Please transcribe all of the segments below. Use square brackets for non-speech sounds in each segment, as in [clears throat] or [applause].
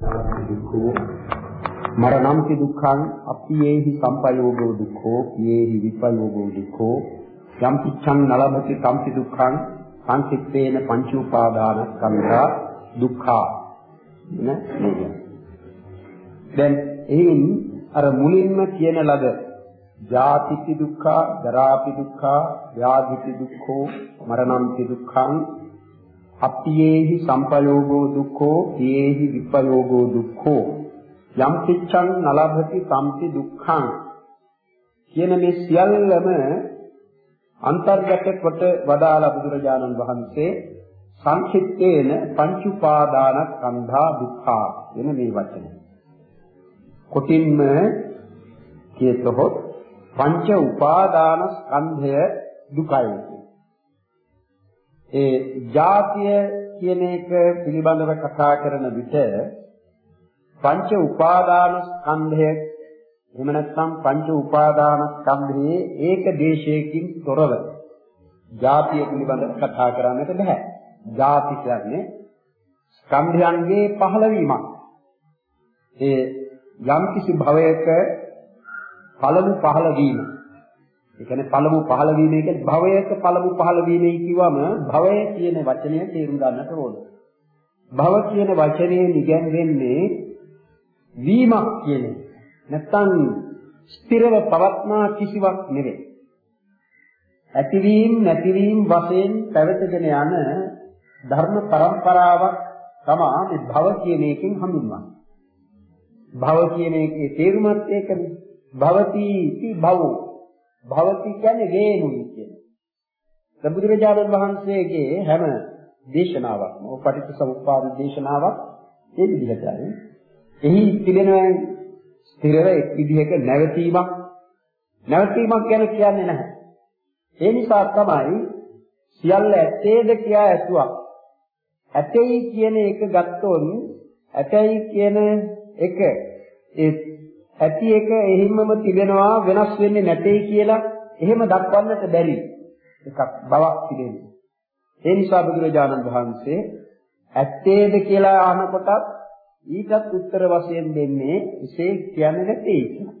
දුක්ඛෝ මරණම්ති දුක්ඛං අප්පියේහි සම්පයෝගෝ දුක්ඛෝ පියේහි විපයෝගෝ දුක්ඛෝ. යම් පිච්ඡං නලභති සම්පි දුක්ඛං සංකිට්ඨේන පංච උපාදානස්කන්ධා දුක්ඛා. නේද දැන් එයින් අර මුලින්ම කියන ලද ජාතිති දුක්ඛා ජරාපි දුක්ඛා ව්‍යාධිති දුක්ඛෝ මරණම්ති දුක්ඛං අප්පියේහි සම්පයෝගෝ දුක්ඛෝ පියේහි විපයෝගෝ දුක්ඛෝ යම් පිච්ඡං නලභති සම්පි දුක්ඛං කියන මේ සියල්ලම අන්තර්ගත කොට වදාලා බුදුරජාණන් වහන්සේ සංක්ෂිප්තේන පංච උපාදානස්කන්ධා දුක්ඛා වෙන මේ වචනය. කොටින්ම කියතොත් පංච උපාදානස්කන්ධය දුකයි. ඒ ජාතිය කියන එක පිළිබඳව කතා කරන විට පංච උපාදානස්කන්ධය එහෙම නැත්නම් පංච උපාදානස්කන්ධයේ ඒක දේශයකින් තොරව ජාතිය පිළිබඳව කතා කරන්නට බෑ. ජාති කියන්නේ ස්කන්ධයන්ගේ පහළවීමක්. ඒ යම්කිසි භවයක පළමු පහළ වීම. ඒ කියන්නේ පළමු පහළ වීම කියන්නේ භවයක පළමු පහළ වීමයි කිව්වම භවය කියන වචනය තේරුම් ගන්නට ඕන. භව කියන වචනේ නිගැන්වෙන්නේ වීමක් කියන එක. නැත්තම් ස්ථිරව පවත්නා කිසිවක් නෙවෙයි. ඇතිවීම නැතිවීම වශයෙන් පැවතගෙන යන ධර්ම પરම්පරාවක් තමයි මේ භව කියන එකෙන් හඳුන්වන්නේ. භව කියන එකේ තේරුමත් ඒකනේ. භවති ඉති භවෝ. භවති කියන්නේ ගේනුයි කියන්නේ. සම්බුදුරජාණන් වහන්සේගේ හැම දේශනාවක්ම ඔපටිච්ච සමුප්පාද දේශනාවක් ඒ විදිහටයි. එහි තිබෙන ස්ථිරව එක් විදිහක නැවතීමක් නැවතීමක් ගැන කියන්නේ නැහැ. ඒ නිසා තමයි සියල්ල ඇත්තේද කියා ඇතුවක්. ඇතෙයි කියන එක ගත්තොත් ඇතයි කියන එක ඒ ඇති එක එහිමම තිබෙනවා වෙනස් වෙන්නේ නැtei කියලා එහෙම දක්වන්නට බැරි එකක් බවක් තිබෙනවා. ඒ නිසා බුදුරජාණන් වහන්සේ ඇත්තේද කියලා අහනකොටත් ඊටත් උත්තර වශයෙන් දෙන්නේ එසේ කියන්නේ නැtei කියලා.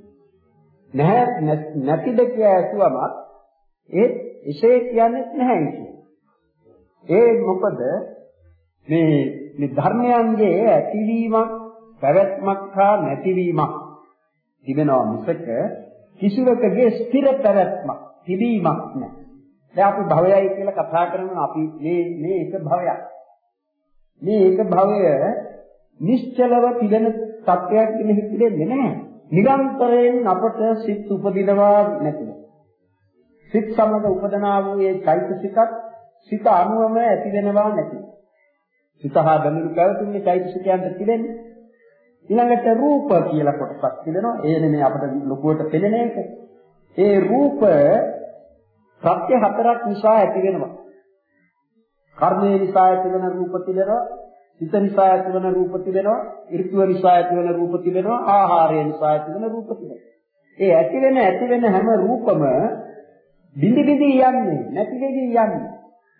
නැහැ නැතිද කියලා ඇසුවම ඒ එසේ කියන්නේ නැහැ කියලා. ඒ මොකද මේ මේ ධර්මයන්ගේ ඇතිවීමක් පැවැත්මක් හා නැතිවීමක් තිබෙනවා මිසක කිසිවකගේ ස්ථිර පැවැත්මක් තිබීමක් නැහැ. දැන් අපි භවයයි කියලා කතා කරනවා අපි මේ මේ එක භවයක්. මේ එක භවය නිශ්චලව තිබෙන තත්වයක් මෙහි තිබෙන්නේ නැහැ. නිරන්තරයෙන් අපට සිත් උපදිනවා නැතිව. සිත් සමග උපදනා වූ ඒ චෛතසිකත් සිත අනුවම ඇති වෙනවා නැතිව. සිත හා බැඳුණු පැවතුනේ චෛතසිකයන්ට තිබෙන්නේ. ඊළඟට රූප කියලා කොටසක් තිබෙනවා. ඒ නෙමෙයි අපිට ලොකුවට පෙනෙන එක. ඒ රූප සත්‍ය හතරක් නිසා ඇති වෙනවා. කර්මයේ නිසා ඇති වෙන රූප තිබෙනවා. සිත නිසා ඇතිවන රූප තිබෙනවා, ඍතුව නිසා ඇතිවන රූප තිබෙනවා, ආහාරය නිසා ඇතිවන රූප තිබෙනවා. ඒ ඇති වෙන ඇති වෙන හැම රූපම බිඳි බිඳි යන්නේ, නැති වෙවි යන්නේ.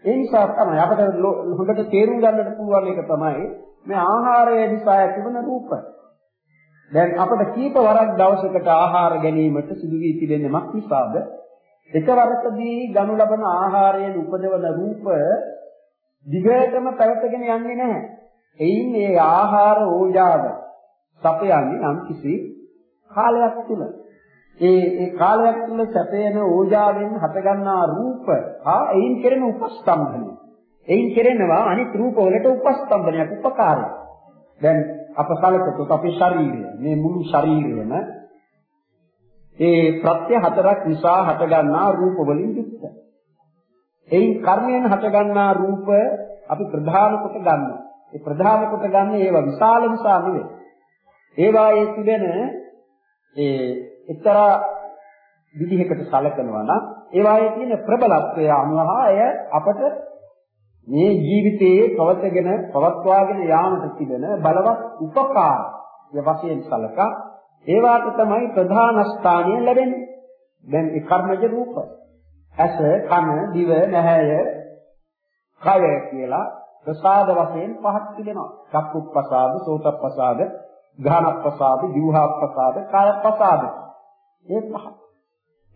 ඒ නිසා තමයි අපිට හොඳට තේරුම් ගන්නට පුළුවන් එක තමයි මේ ආහාරය නිසා ඇතිවන රූප. දැන් අපිට කීප වරක් දවසකට ආහාර ගැනීමට සිදු වී තිබෙන්නේ මක් නිසාද? එකවරකදී ගනු ලබන ආහාරයෙන් උපදවන රූප දිගටම පැවතගෙන යන්නේ නැහැ. එයින් මේ ආහාර ඕජාව සපයන්නේ නම් කිසි කාලයක් තුල. ඒ ඒ කාලයක් තුල සැපේන ඕජාවෙන් හටගන්නා රූප හා එයින් කෙරෙන උපස්තම්භනය. එයින් කෙරෙනවා අනිත් රූප වලට උපස්තම්භනයක් උපකාරයක්. දැන් අප කලකට අපේ ශරීරය මේ මුළු ශරීරයම ඒ ප්‍රත්‍ය හතරක් නිසා හටගන්නා රූප වලින් යුක්තයි. එයින් කර්මයෙන් හටගන්නා රූප අපි ප්‍රධාන කොට ගන්නවා. ඒ ප්‍රධාන කොට ගන්න ඒවා විශාල නිසා නෙවෙයි. ඒවා ඒ තිබෙන ඒ එක්තරා විදිහකට සැලකනවා නම් ඒවායේ තියෙන ප්‍රබලත්වය අනුව එය අපට මේ ජීවිතයේ පවතගෙන පවත්වාගෙන යාමට තිබෙන බලවත් උපකාරය වශයෙන් සැලකා ඒවාට තමයි ප්‍රධාන ස්ථානය ලැබෙන්නේ. දැන් ඒ කර්මජ රූප. ඇස, කන, දිව, නැහැය, කය කියලා ප්‍රසාද වශයෙන් පහක් තිබෙනවා. චක්කුප්පසාද, සෝතප්පසාද, ගානප්පසාද, જીවහාප්පසාද, කායප්පසාද. මේ පහ.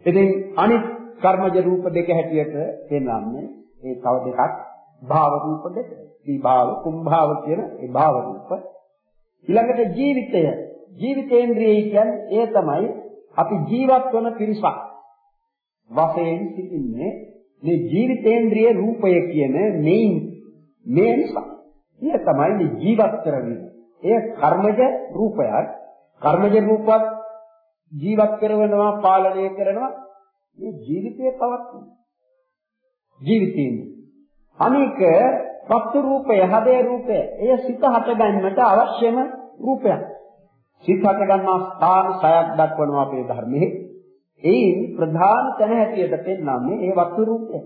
ඉතින් අනිත් කර්මජ රූප දෙක හැටියට පෙන්වන්නේ ඒ තව දෙකක් භාව රූප දෙක. විභාව, කුම්භාව කියන ඒ භාව රූප. ඊළඟට ජීවිතය. ජීවිතේන්ද්‍රිය කියන්නේ ඒ තමයි අපි ජීවත් වන පිරිසක්. වශයෙන් සිටින්නේ මේ ජීවිතේන්ද්‍රිය රූපය කියන මේන් මේ නිසා. ඒ තමයි මේ ජීවත් කරන්නේ. ඒ කර්මජ රූපයක්. කර්මජ රූපවත් ජීවත් කරනවා පාලනය කරනවා මේ ජීවිතයේ පවත්වන ජීවිතේන්නේ අනික වස්තු රූපය හදේ රූපය. එය සිත හට ගැනීමට අවශ්‍යම රූපයක්. සිත හට ගන්නා ස්ථාන සයක් දක්වනවා අපේ ධර්මයේ. එයින් ප්‍රධාන තැන හැටියට පෙන්වන්නේ ඒ වස්තු රූපය.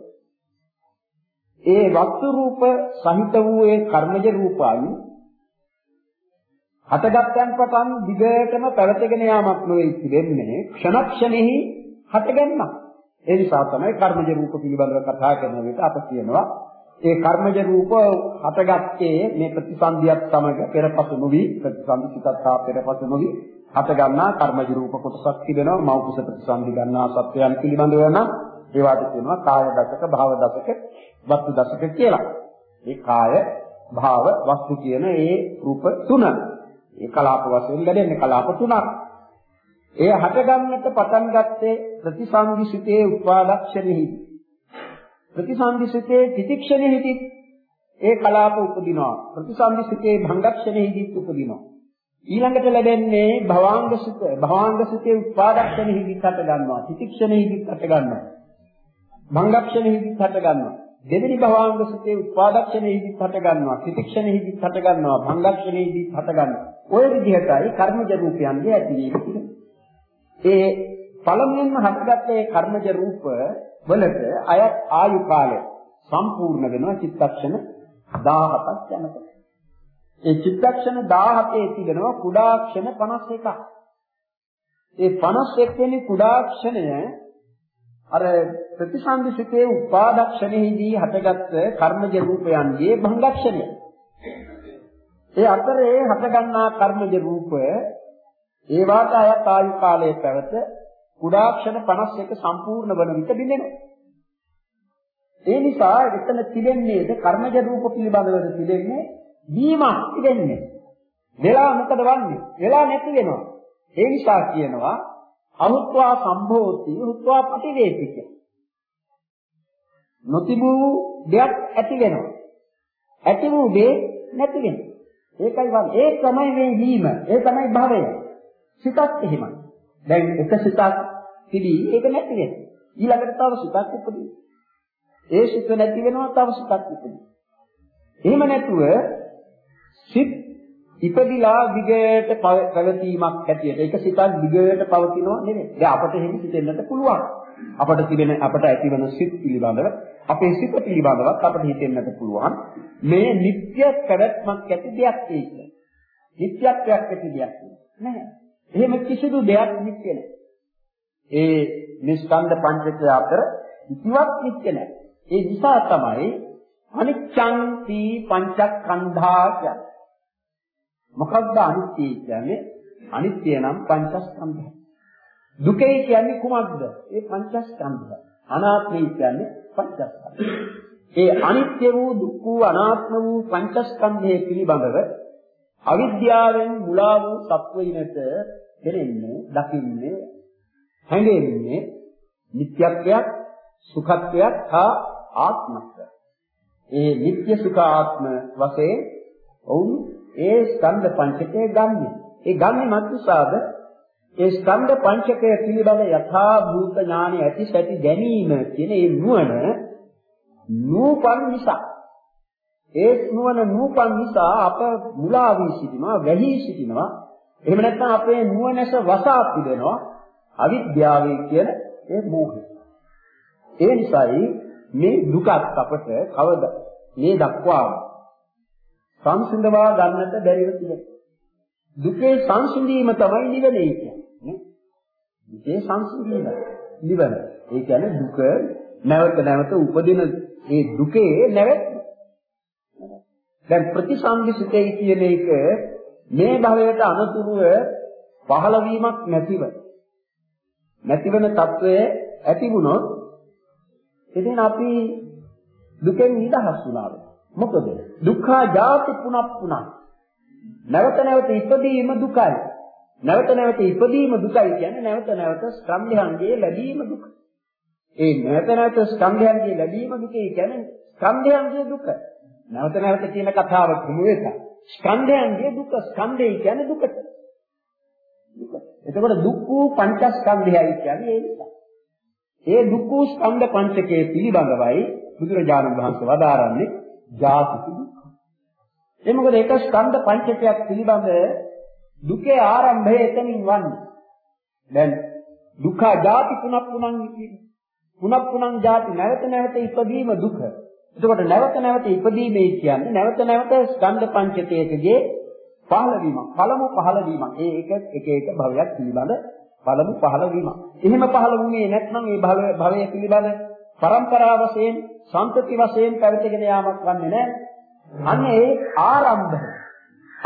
ඒ වස්තු රූප සහිත වූ ඒ කර්මජ රූපයන් හටගත්යන් පටන් දිගටම පැවතගෙන යාමක් නෙවෙයි වෙන්නේ ක්ෂණක්ෂණෙහි හටගන්නා. ඒ නිසා තමයි කර්මජ රූප පිළිබඳව කතා කරන විට අප කියනවා ඒ කර්මජ රූප හටගත්තේ මේ ප්‍රතිසන්දියත් සමග පෙරපසු නොවි ප්‍රතිසන්දිසිතත් හා පෙරපසු නොවි හටගන්නා කර්මජ රූප කොටසක් තිබෙනවා මෞකස ප්‍රතිසන්දි ගන්නා සත්‍යයන් පිළිබඳව නම් ඒවාට කියනවා කාය දසක භාව දසක වස්තු දසක කියලා. ඒ කාය භාව වස්තු කියන ඒ රූප තුන ඒ කලාප වශයෙන් ලැබෙන්නේ කලාප තුනක්. ඒ හටගන්නට පටන් ගත්තේ ප්‍රතිසංවිසිතේ උපාදක්ෂණෙහි. ප්‍රතිසංවිසිතේ තිතික්ෂණෙහිදි ඒ කලාප උපදිනවා. ප්‍රතිසංවිසිතේ භංගක්ෂණෙහිදි උපදිනවා. ඊළඟට ලැබෙන්නේ භවාංගසිත භවාංගසිතේ උපාදක්ෂණෙහිදි හට ගන්නවා. තිතික්ෂණෙහිදි හට ගන්නවා. භංගක්ෂණෙහිදි හට ගන්නවා. දෙවෙනි භවාංග සුතේ උපාදක්ෂණෙහිදීත් හට ගන්නවා ත්‍රිතික්ෂණෙහිදීත් හට ගන්නවා භංගක්ෂණෙහිදීත් හට ගන්නවා ඔය විදිහටයි කර්මජ රූපයන්ගේ ඇතිවීම ඒ පළමුවෙන්ම හටගත්ත ඒ කර්මජ රූප වලට අයත් ආයු කාලය සම්පූර්ණ වෙනවා චිත්තක්ෂණ 17ක් යනකොට ඒ චිත්තක්ෂණ 17 තිබෙනවා කුඩාක්ෂණ 51ක් ඒ 51 වෙනි කුඩාක්ෂණය අර ප්‍රතිසන්දිසිතේ උපාදක්ෂණෙහිදී හටගත් කර්මජ රූපයන්ගේ භංගක්ෂණය. ඒ අතරේ හටගන්නා කර්මජ රූප ඒ වාට අයත් ආයු කාලයේ පැවත කුඩාක්ෂණ 51 සම්පූර්ණ වන විට බිඳෙනවා. ඒ නිසා එතන තිබෙන්නේද කර්මජ රූප පිළිබඳව තිබෙන්නේ දීමක් තිබෙන්නේ. වෙලා මොකද වන්නේ? වෙලා නැති වෙනවා. ඒ නිසා කියනවා අනුත්වා සම්භෝති උත්වා පටිවේතික. නොතිබූ දෙයක් ඇති වෙනවා. ඇති වූ දේ නැති වෙනවා. ඒකයි වන්නේ. ඒ තමයි මේ වීම. ඒ තමයි භවය. සිතක් එහෙමයි. දැන් එක සිතක් තිබී ඒක නැති වෙනවා. ඊළඟට තව සිතක් උපදිනවා. ඒ සිත නැති වෙනවා තව සිතක් උපදිනවා. එහෙම නැතුව සිත් ඉපදිලා දිගට පැවතීමක් හැටියට ඒක සිතක් දිගට පවතිනව නෙමෙයි. දැන් අපට එහෙම හිතෙන්නට පුළුවන්. අපට තිබෙන අපට ඇතිවන සිත් පිළිබඳව අපේ සිත පිළිබඳවත් අපට හිතෙන්නට පුළුවන්. මේ නিত্য පැවැත්මක් ඇති දෙයක් ඒක. නිත්‍යත්වයක් ඇති දෙයක් නැහැ. එහෙම කිසිදු දෙයක් නිත්‍ය නැහැ. ඒ නිස්කන්ධ පංචකය අතර කිසිවක් නිත්‍ය නැහැ. ඒ නිසා තමයි අනිච්ඡං තී පංචස්කන්ධා කියන්නේ. මොකක්ද අනිත්‍ය කියන්නේ? අනිත්‍ය නම් පංචස්කන්ධය. දුකයි කියන්නේ කුමක්ද? ඒ පංචස්කන්ධය. අනාත්මයි කියන්නේ පංචස්කන්ධය. ඒ අනිත්‍ය වූ දුක් වූ අනාත්ම වූ පංචස්කන්ධය පිළිබඳව අවිද්‍යාවෙන් මුලා වූ සත්වයිනට දෙන්නේ දකින්නේ හැඟෙන්නේ නිට්ටයත්වයක් සුඛත්වයක් හා ආත්මත්වයක්. ඒ නිට්ටය සුඛ ආත්ම වශයෙන් ඔවුන් ඒ ස්කන්ධ පංචකය ගන්නෙ. ඒ ගන්නෙ මත්සාද ඒ ස්කන්ධ පංචකය පිළිබඳ යථා භූත ඥානෙ ඇති සැටි දැනීම කියන ඒ නුවණ නූපන් නිසා ඒ නුවණ නූපන් නිසා අප මුලා වී සිටිනවා වැහි සිටිනවා එහෙම නැත්නම් අපේ නුවණැස වසා පිළිනවා අවිද්‍යාවේ කියන ඒ මෝහය ඒ නිසායි මේ දුකත් අපට කවද මේ දක්වා සංසිඳවා ගන්නට බැරිව තිබෙනවා. දුකේ සංසිඳීම තමයි නිවනේ කියන්නේ. දුකේ සංසිඳීම නිවන. ඒ කියන්නේ දුක නැවත නැවත උපදින ඒ දුකේ නැවැත්ම. දැන් ප්‍රතිසන්දිසිතේ කියන එක මේ භවයට අනුතුරුව පහළ වීමක් නැතිව නැතිවන తත්වය ඇති වුණොත් ඉතින් අපි දුකෙන් නිදහස් වුණා. මොකද දුක්ඛා ජාති පුනක් පුනක් නැවත නැවත ඉපදීම දුකයි. නැවත නැවත ඉපදීම දුකයි කියන්නේ නැවත නැවත ස්කන්ධයන්ගේ ලැබීම දුක. ඒ නැවත නැවත ස්කන්ධයන්ගේ ලැබීම දුකේ කියන්නේ ස්කන්ධයන්ගේ දුක. නැවත නැවත කියන කතාව කුමු එක. ස්කන්ධයන්ගේ දුක ස්කන්ධය කියන්නේ දුකට. දුක. එතකොට දුක් වූ පංචස්කන්ධයයි කියන්නේ ඒ නිසා. ඒ දුක් වූ ස්කන්ධ පංචකයේ පිළිබඳවයි බුදුරජාණන් වහන්සේ වදාරන්නේ ජාති දුක්ඛ. ඒ මොකද ඒක ස්කන්ධ පංචකයක් පිළිබඳ දුකේ ආරම්භය එතනින් වන්නේ. දැන් දුක්ඛ ජාති පුනක් පුනන් කියන්නේ. පුනක් පුනන් ජාති නැවත නැවත ඉපදීම දුක. එතකොට නැවත නැවත ඉපදීමේ කියන්නේ නැවත නැවත ස්කන්ධ පංචකයකගේ පහළවීමක්. පළමු පහළවීමක්. ඒ එක එක එක භවයක් පිළිබඳ පළමු පහළවීමක්. එහෙම පහළ වුණේ නැත්නම් මේ භවය භවය පිළිබඳ પરම්පරා වශයෙන් සම්පති වශයෙන් පැවතගෙන යාමක් වන්නේ නැහැ. අන්න ඒ ආරම්භය.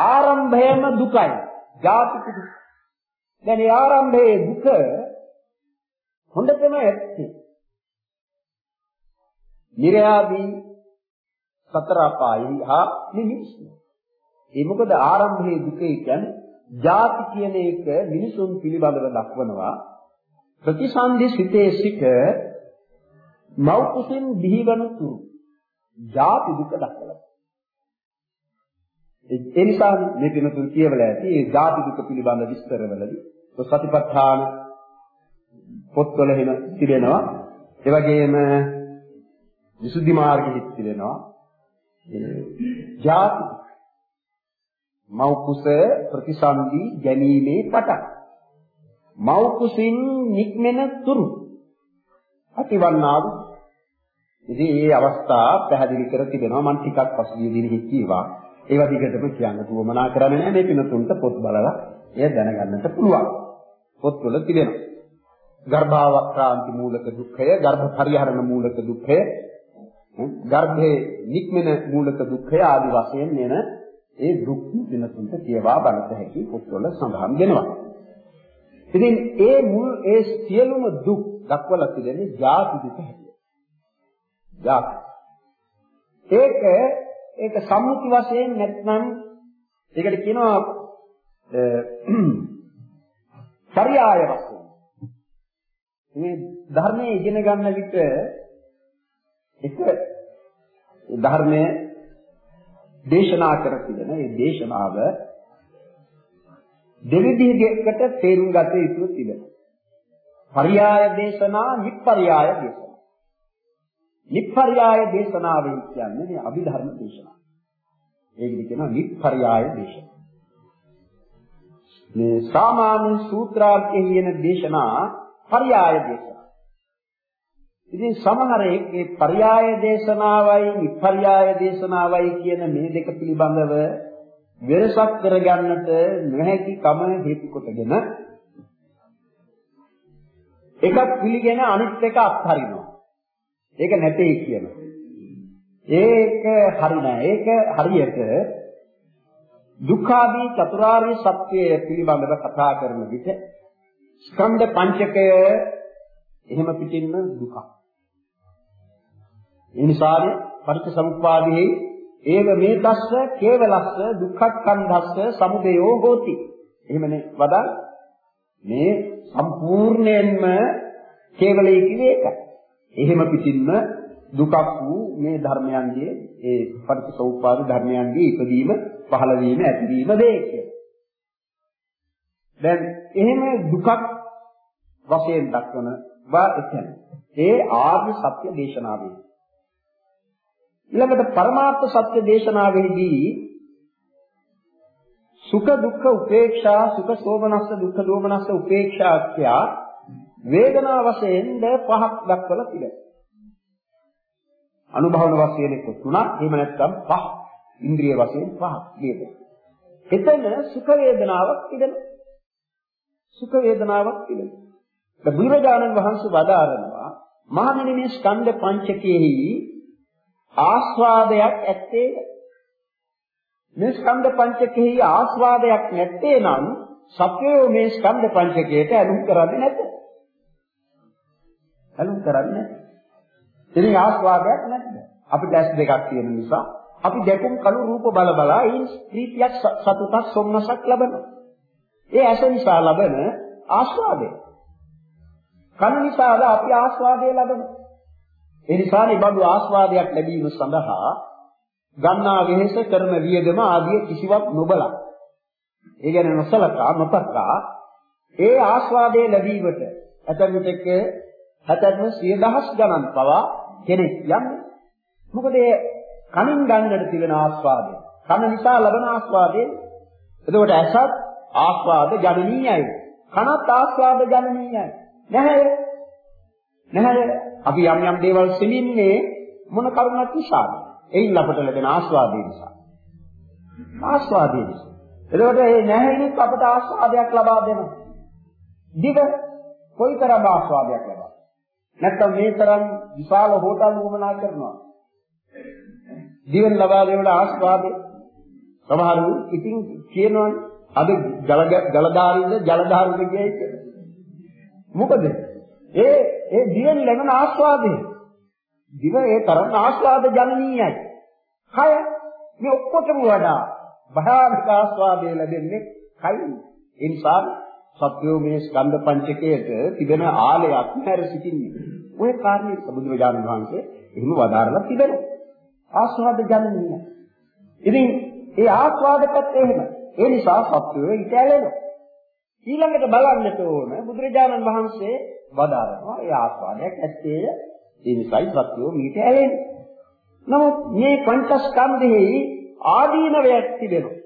ආරම්භයම දුකයි. ජාතික දුක. දැන් ඒ ආරම්භයේ දුක හොඳටම ඇත්තේ. නිර්යාදී සතර අපායි හා නිමිෂ්ණ. ඒ මොකද ආරම්භයේ දුකේ කියන්නේ ජාති කියන එක මිනිසුන් පිළිබඳව දක්වනවා ප්‍රතිසන්දි සිතේ සිට මව් කුසින් දිහිවන තුරු ජාති දුක දක්වලා. ඒ නිසා මේ පිනතුන් කියවලා ඇති ඒ ජාති දුක පිළිබඳ විස්තරවලදී සතිපට්ඨාන පොත්වල එහෙම තිබෙනවා. ඒ වගේම විසුද්ධි මාර්ගෙහි තිබෙනවා. ජාති මව් කුස ප්‍රතිසන්දි ගැනීමේ පටන්. මව් කුසින් නික්මෙන තුරු. ඇතිවන්නා වූ ඉතින් මේ අවස්ථා පැහැදිලි කර තිබෙනවා මම ටිකක් පසුගිය දිනෙහි කීවා ඒවා දිගටම කියන්න උවමනා කරන්නේ නැහැ. මේ පිනතුන්ට පොත් බලලා එය දැනගන්නට පුළුවන්. පොත්වල තිබෙනවා. ගර්භාවක්‍රාන්ති මූලක දුක්ඛය ගර්භ පරිහරණ මූලක දුක්ඛය ගර්භයේ නික්මෙන මූලක දුක්ඛය ආදි වශයෙන් එන ඒ දුක් දිනතුන්ට කියවා බලත හැකි පොත්වල සඳහන් වෙනවා. ඉතින් ඒ මුල් ඒ සියලුම දුක් දක්වලා තිබෙන්නේ ජාති දුක හැටියට. ජාති. ඒක ඒක සම්මුති වශයෙන් නැත්නම් ඒකට කියනවා [clears throat] පරියාය වශයෙන්. මේ ධර්මයේ ඉගෙන ගන්න විට එක ධර්මයේ දේශනා කර තිබෙන මේ දේශනාව දෙවිදිහකට තේරුම් ගත යුතු තිබෙනවා. පරියාය දේශනා, නිප්පරියාය දේශනා. නිප්පරියාය දේශනාවෙන් කියන්නේ මේ අභිධර්ම දේශනාව. ඒකද කියනවා නිප්පරියාය දේශනාව. මේ සාමාන්‍ය සූත්‍රාර්ථයේ කියන දේශනා පරියාය දේශනා. ඉතින් සමහර ඒ පర్యాయ දේශනාවයි විපర్యాయ දේශනාවයි කියන මේ දෙක පිළිබඳව වෙනසක් කරගන්නට නොහැකි කම හේතු කොටගෙන එකක් පිළිගෙන අනිත් එක අත්හරිනවා. ඒක නැtei කියනවා. ඒක හරි නෑ. ඒක හරියට දුක්ඛාදී චතුරාර්ය සත්‍යය පිළිබඳව කතා කරන විට ස්කන්ධ පංචකය එහෙම පිටින්ම දුකක්. ඒ නිසානේ පටිච්චසමුප්පාදෙහි ඒව මේ තස්ස කේවලස්ස දුක්ඛක්ඛන්ධස්ස සමුදයෝ හෝති. එහෙමනේ වදා මේ සම්පූර්ණයෙන්ම කේවලයේ කිව්වේ ඒකයි. එහෙම පිටින්ම දුකක් වූ මේ ධර්මයන්ගේ ඒ පටිච්චසමුප්පාද ධර්මයන්ගේ ඉදීම පහළ වීම ඇතිවීම වේ කියලා. දැන් එහෙම දුකක් වශයෙන් දක්වන වා එතන. ඒ ආර්ය සත්‍ය දේශනාවේ ඊළඟට පරමාර්ථ සත්‍ය දේශනාවේදී සුඛ දුක්ඛ උපේක්ෂා සුඛ සෝමනස්ස දුක්ඛ දෝමනස්ස උපේක්ෂා කියා වේදනා වශයෙන් ද පහක් දක්වලා තිබෙනවා. අනුභවන වශයෙන් එක්ක තුනක් එහෙම නැත්නම් පහ ඉන්ද්‍රිය වශයෙන් පහක් කියනවා. එතන සුඛ වේදනාවක් තිබෙනවා. සුඛ වේදනාවක් තිබෙනවා. බුදුරජාණන් වහන්සේ වදාරනවා මහණෙනි මේ ස්කන්ධ පංචකයේහි ආස්වාදයක් ඇත්තේ මේ ස්කන්ධ පංචකෙහි ආස්වාදයක් නැත්තේ නම් සත්‍යෝ මේ ස්කන්ධ පංචකයට ඇලුම් කරන්නේ නැත. ඇලුම් කරන්නේ නැහැ. ඉතින් ආස්වාදයක් නැද්ද? අපිට ඇස් දෙකක් තියෙන නිසා අපි දැකුම් කළු රූප බල බලා ඒ ප්‍රීතියක් සතුටක් සොම්නසක් ලබනවා. ඒ ඇස නිසා ලබන ආස්වාදය. කන නිසාද අපි ආස්වාදය ලබනවා. ඒ නිසා නිබඳු ආස්වාදයක් ලැබීම සඳහා ගන්නා වෙහෙස කරන වියදම ආදී කිසිවක් නොබලා. ඒ කියන්නේ නොසලකා නොතකා ඒ ආස්වාදයේ ලැබීමට ඇතැම් විටක හැතැම්ම සිය දහස් ගණන් පවා කෙනෙක් යන්නේ. මොකද ඒ කනින් ගන්නට තිබෙන ආස්වාදය කන නිසා ලබන ආස්වාදය. එතකොට ඇසත් ආස්වාද ජනනීයයි. කනත් ආස්වාද ජනනීයයි. නැහැ. නැහැ අපි යම් යම් දේවල් සිමින්නේ මොන කරුණක් නිසාද එයින් අපට ලැබෙන ආස්වාදය නිසා. ආස්වාදය නිසා. එතකොට මේ නැහැණිත් අපට ආස්වාදයක් ලබා දෙනවා. දිව කොයිතරම් ආස්වාදයක් ලබා. නැත්තම් මේ තරම් විශාල හෝටල් වුමනා කරනවා. දිවෙන් ලබා දෙන ආස්වාදේ සමහරු ඉතින් කියනවනේ අද ජල ජලධාරීද ජලධාරීද කියයි මොකද ඒ ඒ දිවෙන් ලැබෙන ආස්වාදේ දිව ඒ තරම් ආස්වාද ජනනීයයි. කය මේ ඔක්කොටම වඩා භයානක ආස්වාදය ලැබෙන්නේ කයි. ඒ නිසා සත්‍යෝ මේ ස්කන්ධ පංචකයට තිබෙන ආලයක් නැර සිටින්නේ. ওই කාරණේ බුදුරජාණන් වහන්සේ එහෙම වදාරලා තිබෙනවා. ආස්වාද ජනනීය. ඉතින් ඒ ආස්වාදකත් එහෙම. ඒ නිසා සත්‍යෝ ඊට ඇලෙනවා. ඊළඟට බලන්නට ඕන බුදුරජාණන් වහන්සේ වදාරනවා ඒ ආස්වාදයක් ඇත්තේය ඒ නිසායි සත්‍යෝ මීට ඇලෙන්නේ. නමුත් මේ පංචස්කන්ධෙහි ආදීනවයක් තිබෙනවා.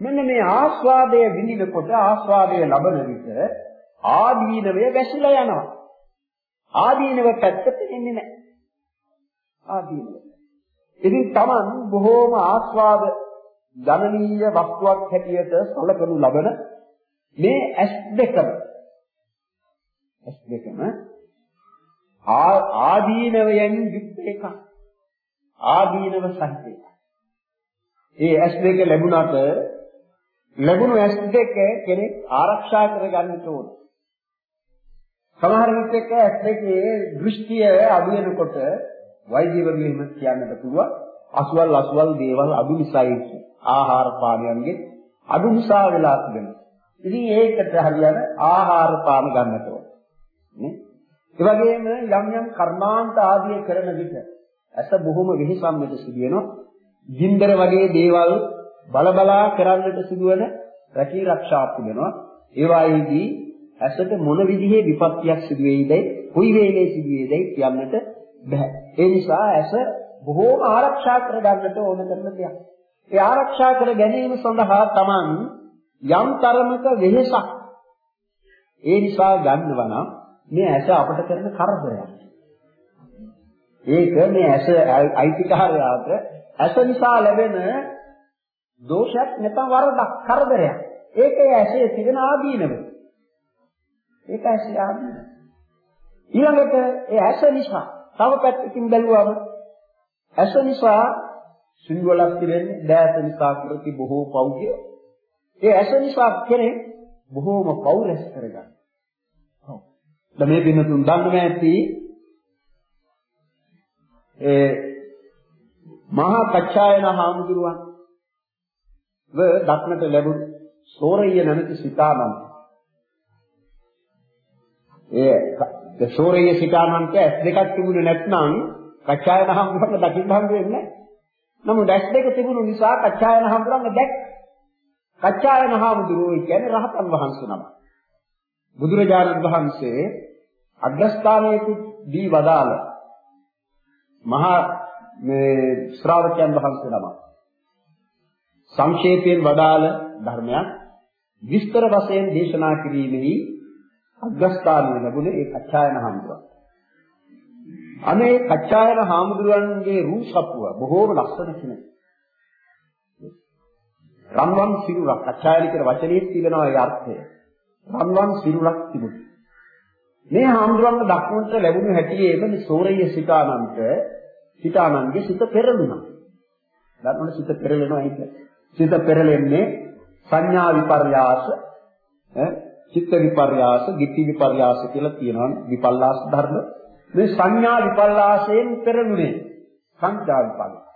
මෙන්න මේ ආස්වාදය විඳිනකොට ආස්වාදය ලබන විට ආදීනවය වැසිලා යනවා. ආදීනව පැත්තට එන්නේ නැහැ. ආදීනව. ඉතින් Taman බොහෝම ආස්වාද ජනනීය වස්තුවක් හැටියට සැලකනු ලබන මේ ඇස් දෙකම ඇස් දෙකම ආදීනවයෙන් යුක්ත එකක්. ආදීනව සහිත එකක්. ඒ ඇස් දෙක ලැබුණාට ලැබුණු ඇස් දෙක කෙනෙක් ආරක්ෂා කරගන්න ඕන. සමහර විටක ඇස් දෙකේ දෘෂ්ටිය අඩු වෙනකොට වෛද්‍යවරුන් කියන්නට පුළුවන් අසුවල් අසුවල් දේවල් අඩු නිසායි ආහාර පානයන්ගේ අඩු නිසා වෙලා තිබෙනවා. ඉතින් ඒකට හරියන ආහාර පාන ගන්නට ඕන. නේ? ඒ වගේම යම් යම් කර්මාන්ත ආදිය කරන විට ඇස බොහොම වෙහෙසම්මට සිදුවෙනවා. ජීන්දර වගේ දේවල් බලබලා කරන්නට සිදුවන රැකී රක්ෂා තිබෙනවා. ඒ වායේදී ඇසට මොන විදිහේ විපත්තියක් සිදු වෙයිදයි, කොයි වේලේ සිදු වෙයිදයි කියන්නට බෑ. ඒ නිසා ඇස බොහෝම ආරක්ෂා කර ගන්නට ඕන කරන දෙයක්. ඒ ආරක්ෂා කර ගැනීම සඳහා Taman යම් තරමක වෙහෙසක් ඒ නිසා ගන්නවා නම් මේ ඇස අපට කරන කරදරයක්. ඒක මේ ඇස අයිතිකාරයාට ඇස නිසා ලැබෙන දෝෂයක් නැත්නම් වරදක් කරදරයක්. ඒකේ ඇසේ තිබෙන ආදීනව. ඒක ඇසේ ආදීනව. ඊළඟට ඒ ඇස නිසා තව පැත්තකින් බැලුවම ඇස නිසා සිංගලක් පිරෙන්නේ දෑත නිසා කරති බොහෝ පව් කිය. ඒ ඇස නිසා කෙනෙක් බොහෝම පව් රැස් කරගන්න. දැන් මේ පින්නතුන් දන්නුම ඇති ඒ මහා කච්චායන හාමුදුරුවන් ව දක්නට ලැබුණු සෝරయ్య නැමැති සිතානම් ඒ සෝරయ్య සිතානන්ට ඇස් දෙකක් තිබුණේ නැත්නම් කච්චායන හාමුදුරුවන් දකින්න හම් වෙන්නේ නැහැ. නමුත් ඇස් දෙක තිබුණු නිසා කච්චායන හාමුදුරුවන් දැක්ක. කච්චායන හාමුදුරුවෝ කියන්නේ රහතන් වහන්සේ නමක්. බුදුරජාණන් වහන්සේ අග්‍රස්ථානයේ දී වදාළ මහා මේ ශ්‍රාවකයන් වහන්සේ නම සංක්ෂේපයෙන් වදාළ ධර්මයක් විස්තර වශයෙන් දේශනා කිරීමෙහි අග්‍රස්ථානය ලැබුණේ ඒ කච්චායන හාමුදුරුවෝ. අනේ කච්චායන හාමුදුරුවන්ගේ රූප සපුව බොහෝම ලස්සන කෙනෙක්. රන්වන් සිරුරක් කච්චායන කියන වචනේ තිබෙනවා ඒ අර්ථය. රන්වන් සිරුරක් තිබුණා. මේ හාමුදුරන්ව දක්වන්නට ලැබුණු හැටියේම මේ සෝරయ్య සිතානන්ත සිතානන්ගේ සිත පෙරළුණා. දන්නවනේ සිත පෙරලෙනවා හිත. සිත පෙරලෙන්නේ සංඥා විපර්යාස ඈ චිත්ත විපර්යාස, ගිත්ති විපර්යාස කියලා තියෙනවා විපල්ලාස ධර්ම. මේ සංඥා විපල්ලාසයෙන් පෙරළුනේ සංඥා විපල්ලාස.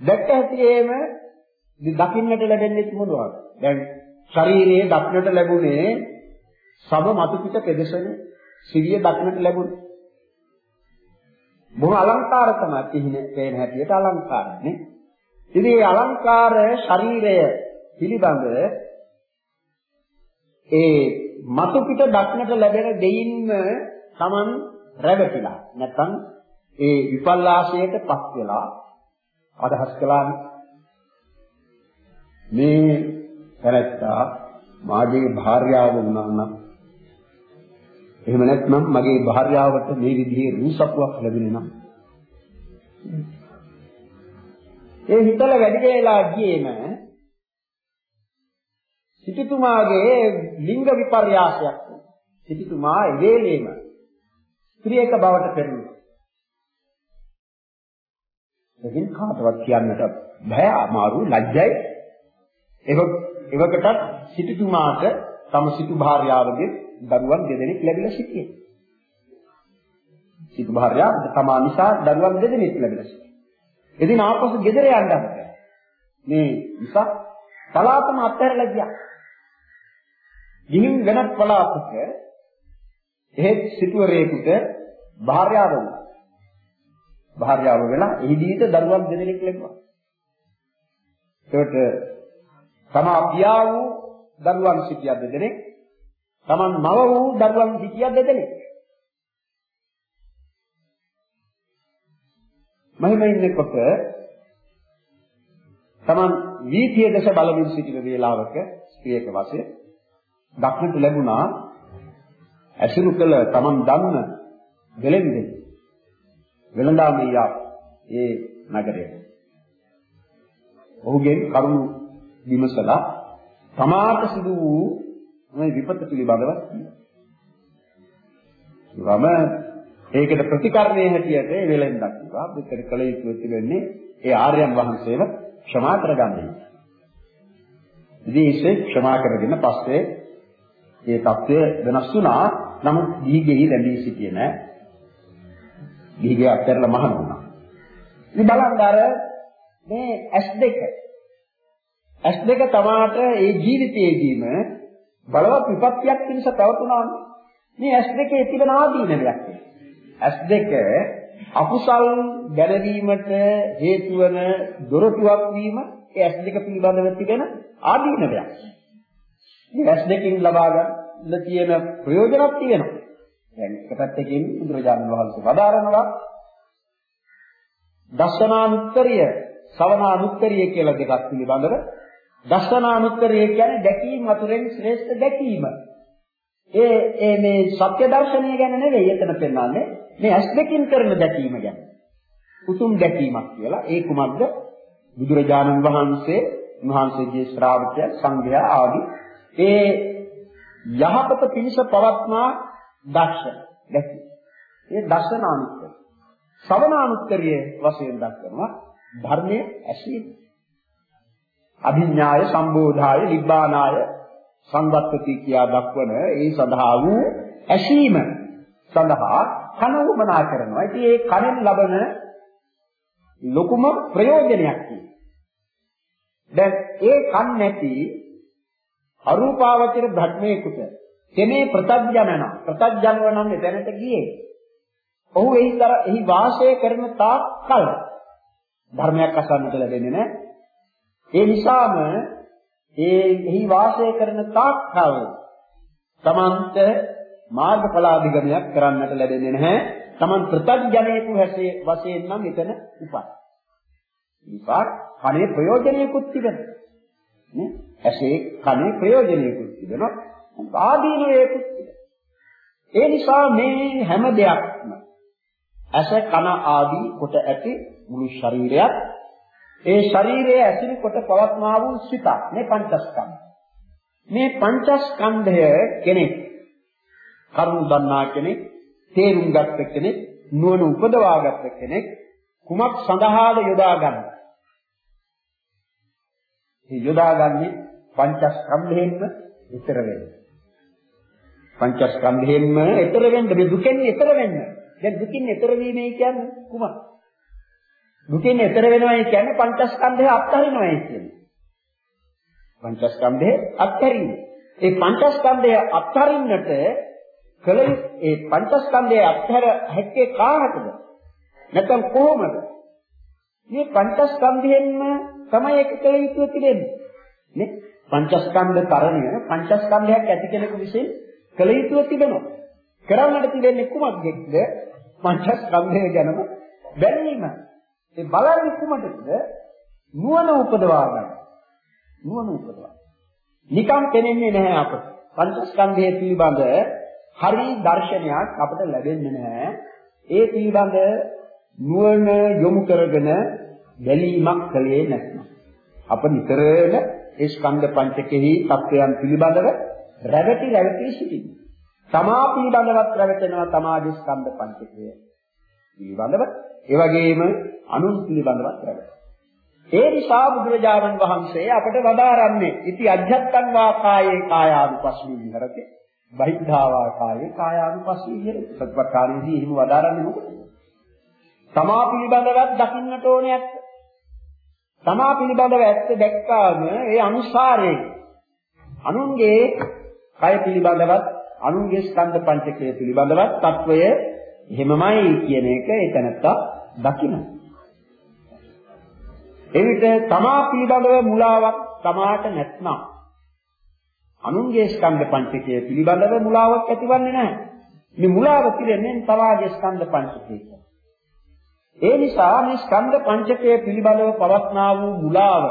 දැක්ක හැටියේම දකින්නට ලැබෙන්නේ මොනවද? දැන් ශරීරයේ දක්නට ලැබුණේ සම මතු පිට පෙදෙසන සිවිය දක්නට ලැබුණේ. බොහෝ අලංකාර තමයි තිහිනේ පේන හැටියට අලංකාරනේ. ඉතින් මේ අලංකාර ශරීරය පිළිබඳ ඒ මතු පිට දක්නට ලැබෙන දෙයින්ම Taman රැවටිලා නැත්නම් ඒ විපල්ලාශයට පත් වෙලා අදහස් කළානේ මේ පැරැත්තා මාගේ භාර්යාව වුණා නම් එහෙම නැත්නම් මගේ භාර්යාවට මේ විදිහේ රූසප්පුවක් ලැබුණේ නම් ඒ හිතල වැඩි වෙලා ගියේම සිටුතුමාගේ ලිංග විපර්යාසයක් සිටුතුමා ඉවේලේම ස්ත්‍රියක බවට පෙරුණා. එකින් කාටවත් කියන්නට බෑ අමාරු ලැජ්ජයි. එවකටත් සිටුතුමාට තම සිටු භාර්යාවගේ දරුවන් දෙදෙනෙක් ලැබිලා සිටියේ. සිටු භාර්යාව තමා නිසා දරුවන් දෙදෙනෙක් ලැබිලා සිටියේ. එදින ආපසු ගෙදර යන්න මේ නිසා පලාතම අත්හැරලා ගියා. ගිහින් වෙනත් පළාතක එහෙත් සිටුවරයෙකුට භාර්යාව වුණා. භාර්යාව වෙලා එහිදීට දරුවන් දෙදෙනෙක් ලැබුවා. ඒකට තමා පියා වූ දරුවන් සිටියා දෙදෙනෙක්, තමන් මව වූ දරුවන් සිටියා දෙදෙනෙක්. මහිම ඉන්නකොට තමන් වීථිය දැස බලමින් සිටින වේලාවක ස්ත්‍රියක වශයෙන් දක්නට ලැබුණා ඇසුරු කළ Taman දන්න වෙලෙන්දේ වෙලඳාමියා ඒ නගරයට ඔහුගෙන් කරුණු විමසලා තමාට සිදු වූ මේ විපත පිළිබඳව වම ඒකට ප්‍රතිකරණයේ හැටියට ඒ වෙලෙන්දක් කිව්වා මෙතන කල යුතු වෙන්නේ ඒ ආර්යයන් වහන්සේව ක්ෂමා කරගන්නේ. ඉතින් ඒසේ ක්ෂමා කරගෙන පස්සේ ඒ தත්ත්වය වෙනස් වුණා. නමුත් දීගෙහි රැඳී සිටියේ නෑ. දීගේ අත්හැරලා මහණ වුණා. ඉතින් බලන්න අර මේ S2 S2 තමාට ඒ ජීවිතයේදීම බලවත් විපත්තියක් පිණිස පැවතුනානේ. මේ S2 තිබෙන ආදීනයක්. S2 අකුසල් ගැනවීමට හේතු වන දොරටුවක් වීම ඒ S2 පිළිබඳව තිබෙන ආදීනයක්. මේ ඇස් දෙකෙන් ලබා ගන්න තියෙන ප්‍රයෝජනක් තියෙනවා. දැන් එක පැත්තකින් බුදුරජාණන් වහන්සේ වදාරනවා දර්ශනානුත්තරිය, සවනානුත්තරිය කියලා දෙකක් පිළිබඳව දර්ශනානුත්තරිය කියන්නේ දැකීම අතුරෙන් ශ්‍රේෂ්ඨ දැකීම. ඒ ඒ මේ සත්‍ය දර්ශනය ගැන නෙවෙයි එතන පෙන්වන්නේ මේ ඇස් දෙකින් කරන දැකීම ගැන. උතුම් දැකීමක් කියලා ඒ කුමක්ද? බුදුරජාණන් වහන්සේ උන්වහන්සේගේ ශ්‍රාවකයන් සංඝයා ආදී ඒ යහපත පිණිස පවත්නා දර්ශන දැකි. ඒ දර්ශනානුත්තර. ශ්‍රවණානුත්තරිය වශයෙන් දක්වනවා ධර්මයේ ඇසීම. අභිඥාය සම්බෝධාය නිබ්බානාය සංවත්තති කියා දක්වන ඒ සඳහා වූ ඇසීම සඳහා කන උමනා කරනවා. ඉතින් ඒ කනෙන් ලබන ලොකුම ප්‍රයෝජනයක් තියෙනවා. දැන් ඒ කන් නැති අරූපාවචර ධර්මයකට තෙමේ ප්‍රත්‍යඥන ප්‍රත්‍යඥව නම් එතැනට ගියේ. ඔහු එහිතර එහි වාසය කරන තාක් කල ධර්මයක් අසන්නට ලැබෙන්නේ නැහැ. ඒ නිසාම ඒ එහි වාසය කරන තාක් කල තමන්ට මාර්ගඵලාභිගමනයක් කරන්නට ලැබෙන්නේ නැහැ. තමන් ප්‍රත්‍යඥයෙකු හැසේ වශයෙන් නම් එතන උපත්. විපාක කණේ ප්‍රයෝජනෙකුත් තිබෙනවා. නේ? ඇසේ කනේ ප්‍රයෝජනෙකුත් තිබෙනවා. ආදීනවයකුත් තිබෙනවා. ඒ නිසා මේ හැම දෙයක්ම ඇස කන ආදී කොට ඇති මුළු ශරීරයත් ඒ ශරීරයේ ඇසිරි කොට පවත්නා වූ සිත මේ පංචස්කන්ධ. මේ පංචස්කන්ධය කෙනෙක් කරුණ දන්නා කෙනෙක් තේරුම් ගත්ත කෙනෙක් නුවණ උපදවා ගත්ත කෙනෙක් කුමක් සඳහාද යොදා ගන්න මේ යොදාගන්නේ පංචස්කන්ධයෙන්ම ඈතර වෙන්න. පංචස්කන්ධයෙන්ම ඈතර වෙන්න මේ දුකෙන් ඈතර වෙන්න. දැන් දුකින් ඈතර වීමයි කියන්නේ කුමක්ද? දුකෙන් ඈතර වෙනවයි කියන්නේ පංචස්කන්ධය අත්හරිනවයි කියන්නේ. පංචස්කන්ධය අත්හැරීම. ඒ පංචස්කන්ධය අත්හරින්නට කල ඒ පංචස්කන්ධය අත්හැර හැක්කේ කාටද? නැත්නම් කොහොමද? මේ පංචස්කන්ධයෙන්ම තමයි ඒක කළ යුතු තිබෙන්නේ. නේ? පංචස්කන්ධ කරණය පංචස්කන්ධයක් ඇති කෙනෙකු විසින් කළ යුතු තිබෙනවා. කරන්නට තිබෙන්නේ කුමක්ද? පංචස්කන්ධය ගැනම බැලීම. ඒ බලන්නේ කුමටද? නුවණ උපදවා ගන්න. නුවණ උපදවා. නිකම් පෙනෙන්නේ නැහැ අපට. පංචස්කන්ධය පිළිබඳ හරි දර්ශනයක් අපට ලැබෙන්නේ නැහැ. ඒ පිළිබඳ නුවණ යොමු කරගෙන බැලීමක් කලේ නැත්නම් අප නිතරම ඒ ස්කන්ධ පංචකෙහි තත්වයන් පිළිබඳව රැවටි රැවටි සිටිනවා. තමා පිළිබඳවත් රැවටෙනවා තමාගේ ස්කන්ධ පංචකය පිළිබඳව ඒ වගේම අනුන් පිළිබඳවත් වැඩ. ඒ නිසා බුදුරජාණන් වහන්සේ අපට වදාරන්නේ ඉති අධ්‍යත්තං වා කායේ කායානුපස්සී විහෙරති. බහිද්ධා වා කායේ කායානුපස්සී විහෙරති. සත්‍වකාරයේදී එහෙම වදාරන්නේ මොකද? තමා පිළිබඳවත් දකින්නට ඕනේ ඇත්ත. තමා පිළිබඳව ඇත්ත දැක්කාම ඒ අනුසාරයෙන් අනුන්ගේ කය පිළිබඳවත් අනුන්ගේ ස්කන්ධ පංචකය පිළිබඳවත් తත්වය එහෙමමයි කියන එක ඒ තැනත්තා දකිනවා. එවිට තමා පිළිබඳව මුලාවක් තමාට නැත්නම් අනුන්ගේ ස්කන්ධ පංචකය පිළිබඳව මුලාවක් ඇතිවන්නේ නැහැ. මේ මුලාව පිළිෙන්නේ තවාගේ ස්කන්ධ පංචකය. ඒ නිසා මේ ස්කන්ධ පංචකය පිළිබඳව පවත්නා වූ මුලාව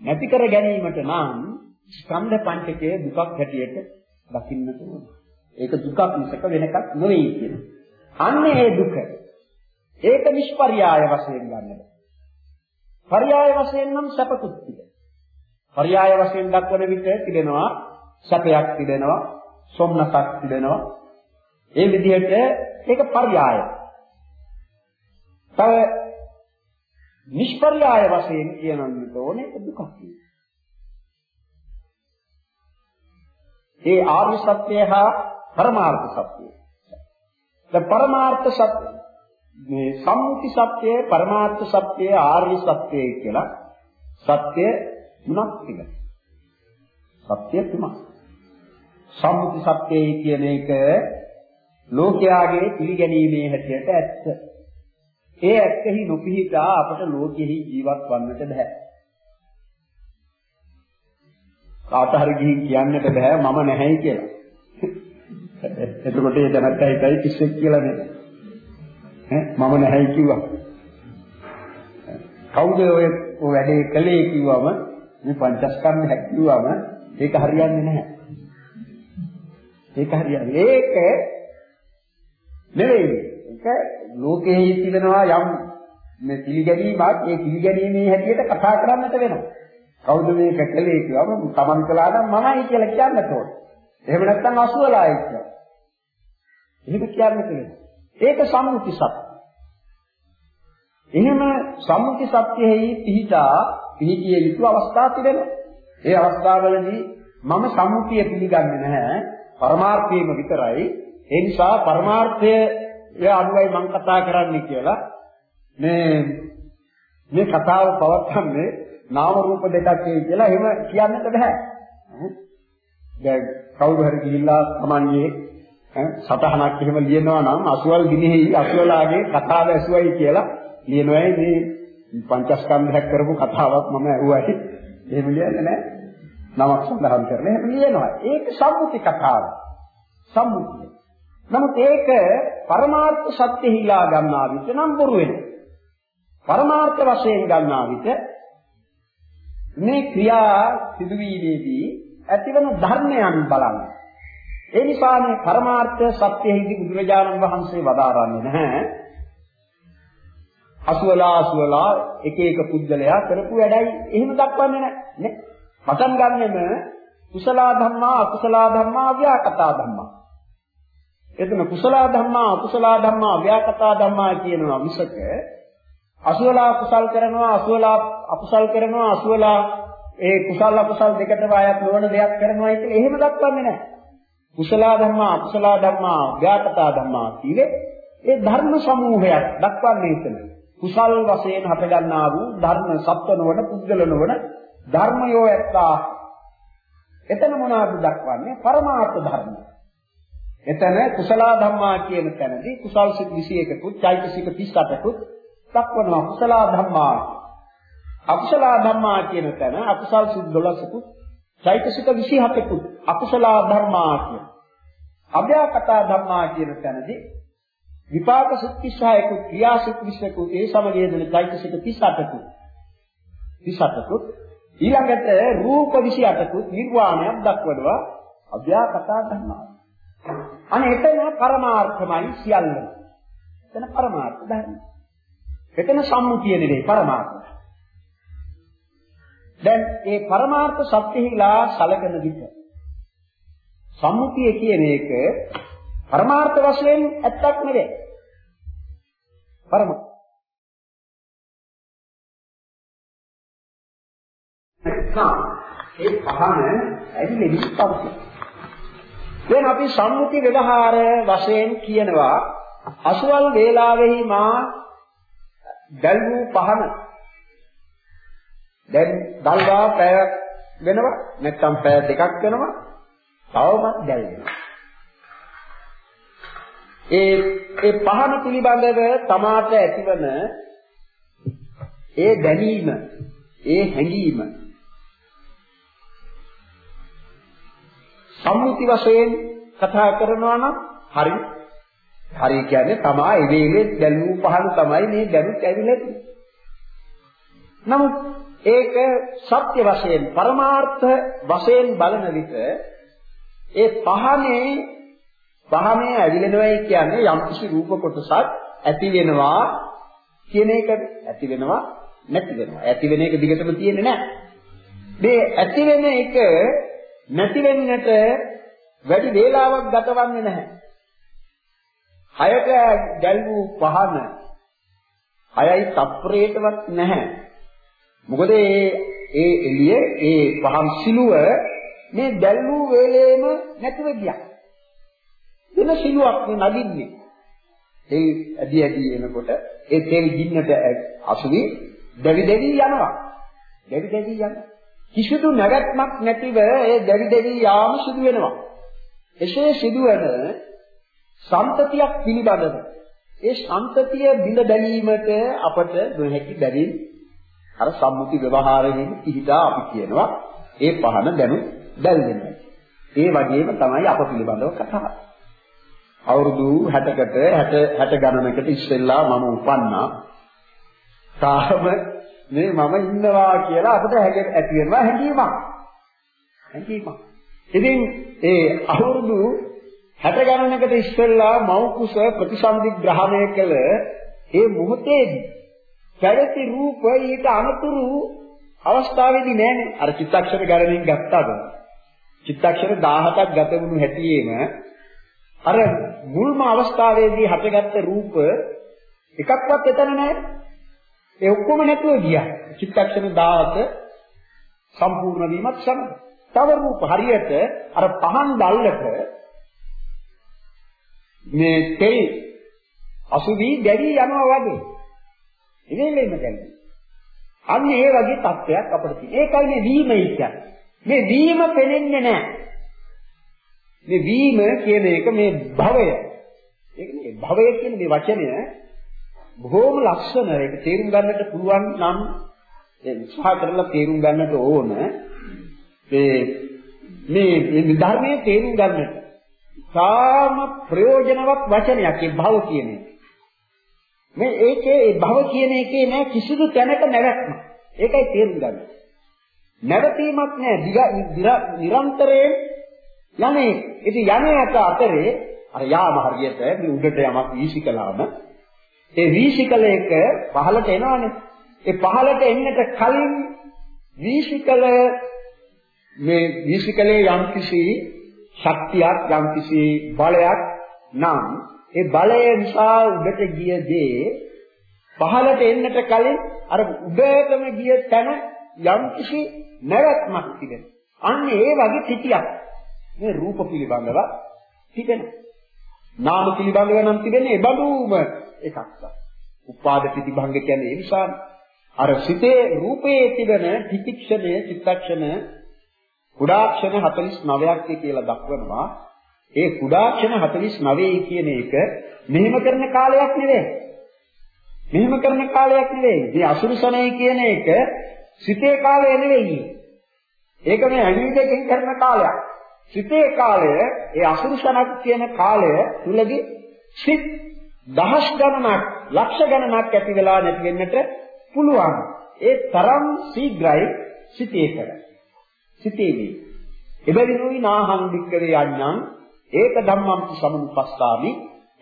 නැති කර ගැනීමට නම් ස්කන්ධ පංචකය දුකක් හැටියට දකින්නට ඕන. ඒක දුකක් මිසක වෙන එකක් නෙවෙයි කියන. අන්නේ ඒ දුක. ඒක නිෂ්පර්යාය වශයෙන් ගන්නද. පర్యాయ වශයෙන් නම් සැපකුත් තියෙනවා. පర్యాయ වශයෙන් දක්වන විට තිබෙනවා සැපයක් තිබෙනවා, සොම්නසක් තිබෙනවා. ඒ විදිහට ඒක පర్యాయ. තව නිෂ්පర్యాయ වශයෙන් කියනන්නට ඕනේ දුකක් තියෙනවා. ඒ ආර්ය සත්‍යය හා පරමාර්ථ සත්‍යය. ද පරමාර්ථ සත්‍ය මේ සම්මුති සත්‍යය පරමාර්ථ සත්‍යය ආර්ය සත්‍යය කියලා සත්‍ය තුනක් තිබෙනවා. සත්‍ය තුනක්. සම්මුති සත්‍යය කියන එක ලෝකයාගේ පිළිගැනීමේ හැටියට ඇත්ත. ඒ ඇත්තෙහි නොපිහිටා අපට ලෝකෙහි ජීවත් වන්නට බෑ. කාට හරි ගිහින් කියන්නට බෑ මම නැහැයි කියලා. [laughs] එතකොට ඒ දැනත්තා හිතයි කිස්සෙක් කියලා නේද? ඈ මම නැහැයි කිව්වා. කවුද ඔය වැඩේ කළේ කිව්වම මේ පංචස්කන්ධ හැක්කුවම ඒක හරියන්නේ නැහැ. ඒක හරියන්නේ. ඒක නෙවෙයි. ඒක ලෝකයේ තිබෙනවා යම් මේ පිළිගැනීමක් ඒ පිළිගැනීමේ හැටියට කතා කරන්නට වෙනවා. කවුද මේක කළේ කියවම තමන් කළා නම් මමයි කියලා කියන්නට ඕන. එහෙම නැත්නම් අසුවලායි කියලා. එහෙම කියන්නට වෙනවා. ඒක සම්මුති සත්‍ය. එහෙම සම්මුති සත්‍යෙහි පිහිටා පිහිටිය යුතු අවස්ථා තිබෙනවා. ඒ අවස්ථාවලදී මම සම්මුතිය පිළිගන්නේ නැහැ. පරමාර්ථයම විතරයි. ඒ නිසා පරමාර්ථය ඒ අනුවයි මම කතා කරන්නේ කියලා මේ මේ කතාව පවත්න්නේ නාම රූප දෙකක් කියලා එහෙම කියන්නත් බෑ. දැන් කවුරු හරි ගිහිල්ලා තමන්ගේ සතහනක් එහෙම ලියනවා නම් අසුවල් ගිනිහි අසුවලාගේ කතාව ඇසුවයි කියලා ලියනවායි මේ පංචස්කන්ධයක් කරපු කතාවක් මම ඇහුවයි. එහෙම ලියන්නේ නැහැ. නමක් සඳහන් කරලා එහෙම ලියනවා. ඒක සම්මුති කතාව. සම්මුතිය. නමුත් ඒක පරමාර්ථ සත්‍ය හිලා ගන්නා විට නම් බොරු වෙනවා. පරමාර්ථ වශයෙන් ගන්නා විට මේ ක්‍රියා සිදුවීමේදී ඇතිවන ධර්මයන් බලන්න. ඒ නිසා මේ පරමාර්ථ සත්‍යෙහිදී බුදුරජාණන් වහන්සේ වදාරන්නේ නැහැ. අසුවලා අසුවලා එක එක පුද්ගලයා කරපු වැඩයි එහෙම දක්වන්නේ නැහැ. නේ? පටන් ගන්නෙම කුසල ධම්මා අකුසල ධම්මා ව්‍යාකතා ධම්මා. එතන කුසල ධම්මා අකුසල ධම්මා ව්‍යාකතා ධම්මා කියනවා මිසක අසුවලා කුසල් කරනවා අසුවලා අකුසල් කරනවා අසුවලා ඒ කුසල අකුසල දෙකටම ආයත් නොවන දෙයක් කරනවා කියලා එහෙම දක්වන්නේ නැහැ. කුසල ධර්මා අකුසල ධර්මා ව්‍යාකතා ධර්මා කියේ ඒ ධර්ම සමූහයක් දක්වන්නේ එතන. කුසල් වශයෙන් හටගන්නා වූ ධර්ම සත්ව නොවන පුද්ගල නොවන ධර්මයෝ ඇත්තා. එතන මොනවද දක්වන්නේ? පරමාර්ථ ධර්ම. එතන කුසල ධම්මා කියන තැනදී කුසල් සිත් 21කුත් චෛතසික 38කුත් දක්වනවා කුසල ධම්මා. අකුසල ධම්මා කියන තැන අකුසල් සිත් 12කුත් චෛතසික 27කුත් අකුසල ධර්මා කියන. අභ්‍යාකතා ධම්මා කියන තැනදී විපාක සිත් 36කුත් ක්‍රියා සිත් 20කුත් ඒ සමගයේදෙන චෛතසික 38කුත් 38කුත් ඊළඟට රූප 28කුත් නිර්වාණයක් දක්වනවා අභ්‍යාකතා ධර්මා. අනේ එතන පරමාර්ථමයි සියල්ල. එතන පරමාර්ථ ධර්ම. එතන සම්මුතිය නෙවෙයි පරමාර්ථ. දැන් මේ පරමාර්ථ සත්‍යෙහිලා සලකන විට සම්මුතිය කියන එක පරමාර්ථ වශයෙන් ඇත්තක් නෙවෙයි. පරම නැත්නම් ඒ පහන ඇවිලෙවි පවතී. දැන් අපි සම්මුති ව්‍යවහාර වශයෙන් කියනවා අසුවල් වේලාවෙහි මා දැල්වූ පහන දැන් දල්වා පැයක් වෙනවා නැත්නම් පැය දෙකක් වෙනවා තවමත් දැල්වෙනවා ඒ ඒ පහන පිළිබඳව තමාට ඇතිවන ඒ දැනීම ඒ හැඟීම සම්මුති වශයෙන් කතා කරනවා නම් හරි. හරි කියන්නේ තමා ඒ වේලේ දැලූ පහන තමයි මේ දැනුත් ඇවිල්ලා තියෙන්නේ. නමුත් ඒක සත්‍ය වශයෙන් පරමාර්ථ වශයෙන් බලන විට ඒ පහනේ පහනේ ඇවිලෙනවයි කියන්නේ යම් කිසි රූප කොටසක් ඇති වෙනවා කියන එක ඇති වෙනවා නැති වෙනවා. ඇති වෙන එක දිගටම තියෙන්නේ නැහැ. මේ ඇති වෙන එක නැති වෙන්නට වැඩි වේලාවක් ගතවන්නේ නැහැ. හයට ගැල්වූ පහන හයයි තප්පරයටවත් නැහැ. මොකද ඒ ඒ එළිය ඒ පහන් සිලුව මේ දැල්වූ වේලේම නැතිව ගියා. වෙන සිලුවක් නගින්නේ. ඒ ඇදි ඇදි එනකොට ඒ තෙල් ගින්නට අසුවි දෙවි දෙවි යනවා. දෙවි දෙවි යනවා. කිසිදු නැවැත්මක් නැතිව ඒ දැවි දැවි යාම සිදු වෙනවා. එසේ සිදුවන සම්තතියක් පිළිබඳව ඒ සම්තතිය බිඳ බැලීමට අපට නොහැකි බැවින් අර සම්මුති ව්‍යවහාරයෙන් පිළිදා අපි කියනවා ඒ පහන දැනු බැල්වෙනවා. ඒ වගේම තමයි අප පිළිබඳව කතාව. අවුරුදු 60කට 60 60 ගණනකට ඉස්සෙල්ලා මම උපන්නා. තාම මේ මම ඉන්නවා කියලා අපිට හැඟෙන්න ඇති වෙනවා හැඟීමක්. හැඟීමක්. ඉතින් ඒ අවුරුදු 60 ගණනකට ඉස්සෙල්ලා මව් කුස ප්‍රතිසන්දි ග්‍රහණය කළ ඒ මොහොතේදී පැවති රූප ඊට අනුතුරු අවස්ථාවේදී නෑනේ අර චිත්තක්ෂර ගණනින් ගත්තාද චිත්තක්ෂර 17ක් ගත වුණු හැටියේම අර මුල්ම අවස්ථාවේදී හටගත්ත රූප එකක්වත් එතන නැහැ ඒ ඔක්කොම නැතුව ගියා. චිත්තක්ෂණ 17 සම්පූර්ණ වීමත් සමග. තව රූප හරියට අර පහන් දැල්ලක මේ තෙල් අසුවි දැවි යනවා වගේ. ඉතින්ෙම දැන්. අන්න ඒ වගේ තත්ත්වයක් අපිට තියෙනවා. ඒකයි මේ වීම කියන්නේ. මේ වීම පෙනෙන්නේ නැහැ. මේ වීම කියන එක මේ භවය. ඒක නේ භවය කියන මේ වචනය බොහෝම ලස්සන ඒක තේරුම් ගන්නට පුළුවන් නම් ඒ උත්සාහ කරලා තේරුම් ගන්නට ඕන මේ මේ ධර්මයේ තේරුම් ගන්නට සාම ප්‍රයෝජනවත් වචනයක් ඒ භව කියන එක. මේ ඒකේ ඒ භව කියන එකේ නෑ කිසිදු තැනක නැවැත්ම. ඒකයි තේරුම් ගන්න. නැවතීමක් නෑ නිරන්තරයෙන් යන්නේ. ඉතින් යන්නේ අතරේ අර යාම හරියට මේ උඩට යමක් වීසිකලාම ඒ වීසිකලයක පහළට එනවනේ. ඒ පහළට එන්නට කලින් වීසිකල මේ වීසිකලේ යම්කිසි ශක්තියක් යම්කිසි බලයක් නම් ඒ බලය නිසා උඩට ගිය දේ පහළට එන්නට කලින් අර උඩටම ගිය තැන යම් කිසි නැවැත්මක් තිබෙනවා. අන්න ඒ වගේ පිටියක් මේ රූප පිළිබඳව තිබෙනවා. නාම පිළිබඳව නම් තිබෙන්නේ ඒ බඳුම එකක් තමයි. උපාද ප්‍රතිභංග කියන්නේ ඒ නිසා අර සිතේ රූපයේ තිබෙන පිටික්ෂණය චිත්තක්ෂණ කුඩාක්ෂණ 49ක් කියලා දක්වනවා. ඒ කුඩාක්ෂණ 49 කියන එක මෙහෙම කරන කාලයක් නෙවෙයි. මෙහෙම කරන කාලයක් නෙවෙයි. මේ අසුරුසනයි කියන එක සිතේ කාලය නෙවෙයි. ඒක මේ ඇඟිලි දෙකෙන් කරන කාලයක්. සිතේ කාලය ඒ අසුරුසනක් කියන කාලය තුලදී සිත් දහස් ගණනක් ලක්ෂ ගණනක් ඇති වෙලා නැති වෙන්නට පුළුවන්. ඒ තරම් ශීඝ්‍රයි සිතේ කර. සිතේදී. එබැවිනුයි නාහං වික්කවේ යඥං ඒක ධම්මං සමුපස්සාමි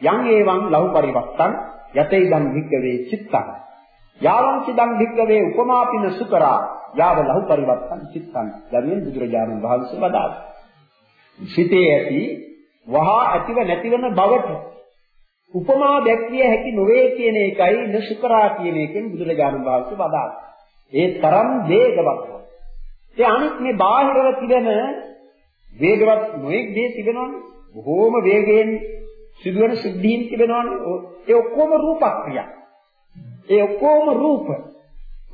යං ඒවං ලහු පරිවත්තං යතේදං වික්කවේ චිත්තං යාවං සිදං වික්කවේ උපමාපින සුකරා යාව ලහු පරිවත්තං චිත්තං යමින් බුදුරජාණන් වහන්සේ වදාළා. සිතේ ඇති වහා ඇතිව නැතිවන බවට උපමා දැක්විය හැකි නොවේ කියන එකයි නසුකරා කියන එකෙන් බුදුරජාණන් වහන්සේ වදාළා. ඒ තරම් වේගවත්. ඒ අනිත් මේ බාහිරව තිබෙන වේගවත් නොඑක් දේ තිබෙනවනේ. බොහෝම වේගයෙන් සිදුවන සිද්ධීන් තිබෙනවනේ. ඒ ඔක්කොම රූපක්‍රියා. ඒ ඔක්කොම රූප.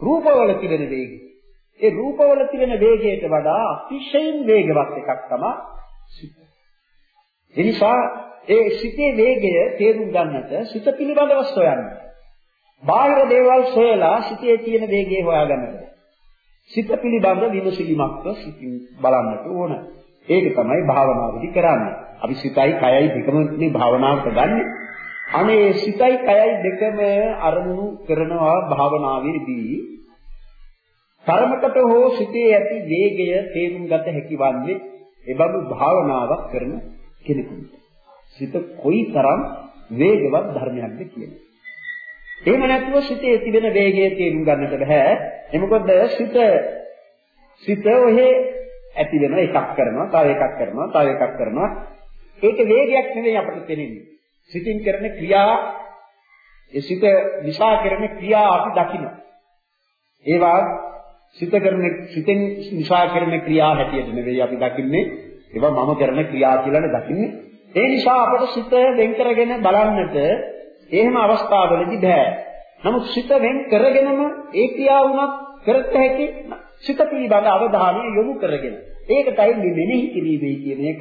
රූපවල තිබෙන වේගය. ඒ රූපවල තිබෙන වේගයට වඩා අතිශයින් වේගවත් එකක් තමයි සිත. එනිසා ඒ සිතේ වේගය තේරුම් ගන්නට සිත පිළිබඳව සොයන්න. බාහිර දේවල් සොයලා සිතේ තියෙන වේගය හොයාගන්න. සිත පිළිබඳ විමසිලිමත්ව සිතින් බලන්නට ඕන. ඒක තමයි භාවනාවේදී කරන්නේ. අපි සිතයි කයයි දෙකම මේ භාවනාවට ගන්න. අනේ සිතයි කයයි දෙකම අරමුණු කරනවා භාවනාවේදී තරමකට හෝ සිතේ ඇති වේගය තේරුම් ගත හැකි වන්නේ එබඳු භාවනාවක් කරන කෙනෙකුට. සිත කොයිතරම් වේගවත් ධර්මයක්ද කියන්නේ. එහෙම නැතුව සිතේ තිබෙන වේගය තේරුම් ගන්නට බෑ. එමකොද සිත සිත ඔහේ ඇති වෙන එකක් කරනවා, තව එකක් කරනවා, තව එකක් කරනවා. ඒක වේගයක් නෙවෙයි අපිට තේරෙන්නේ. සිතින් කරන ක්‍රියා ඒ සිත විසා කරන ක්‍රියා අපි දකිනවා. ඒවා සිත කරන සිතෙන් විසා කරන ක්‍රියා හැටියට නෙවෙයි අපි දකින්නේ. ඒවා මම කරන ක්‍රියා කියලානේ දකින්නේ. ඒ නිසා අපට සිත වෙන් කරගෙන බලන්නට එහෙම අවස්ථාවලදී බෑ. නමුත් සිත වෙන් කරගෙනම ඒ ක්‍රියාව උනත් කරත් හැකි සිත පිළිබඳ අවධානය යොමු කරගෙන. ඒකටයි මේ මෙනෙහි කිරීමේ කියන එක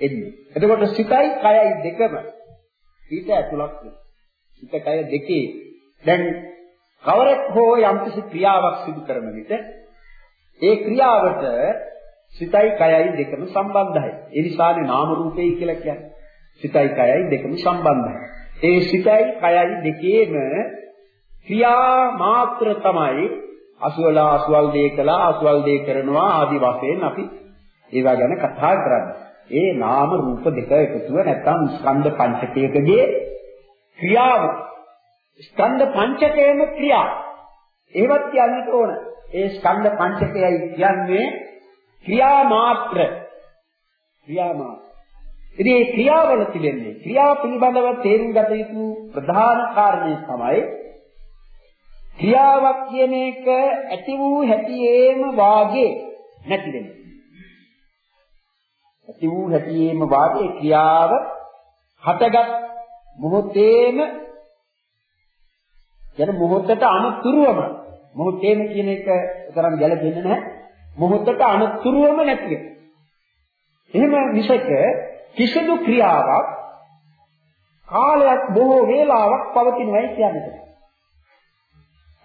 එන්නේ. එතකොට සිතයි කයයි දෙකම ඊට ඇතුළත් සිත කය දෙකේ දැන් කවරෙක් හෝ යම්කිසි ක්‍රියාවක් සිදු කරන විට ඒ ක්‍රියාවට සිතයි කයයි දෙකම සම්බන්ධයි. ඒ නිසානේ නාම රූපේ කියලා කියන්නේ. සිතයි කයයි දෙකම සම්බන්ධයි. ඒ සිතයි කයයි දෙකේම ක්‍රියා මාත්‍ර තමයි අසුවලා අසුවල් දේ කළා අසුවල් දේ කරනවා ආදි වශයෙන් අපි ඒවා ගැන කතා කරන්නේ. ඒ නාම රූප දෙක එකතුව නැත්නම් ස්කන්ධ පංචකයකගේ ක්‍රියාව. ස්කන්ධ පංචකයේම ක්‍රියා. ඒවත් කියන්නට ඕන. ඒ ස්කන්ධ පංචකයයි කියන්නේ ක්‍රියා මාත්‍ර. ක්‍රියා මාත්‍ර. ඉතින් මේ ක්‍රියාවල තිබෙන්නේ ක්‍රියා පිළිබඳව තේරුම් ගත යුතු ප්‍රධාන කාරණේ තමයි ක්‍රියාවක් කියන එක ඇති වූ හැටියේම වාගේ නැති වෙනවා. ඇති වූ හැටියේම වාගේ ක්‍රියාව හටගත් මොහොතේම යන මොහොතට අනුතුරුවම මොහොතේම කියන එක තරම් ගැළපෙන්නේ නැහැ. මොහොතට අනුතුරුවම නැති වෙනවා. එහෙම විසක කිසිදු ක්‍රියාවක් කාලයක් බොහෝ වේලාවක් පවතිනවයි කියන්නේ.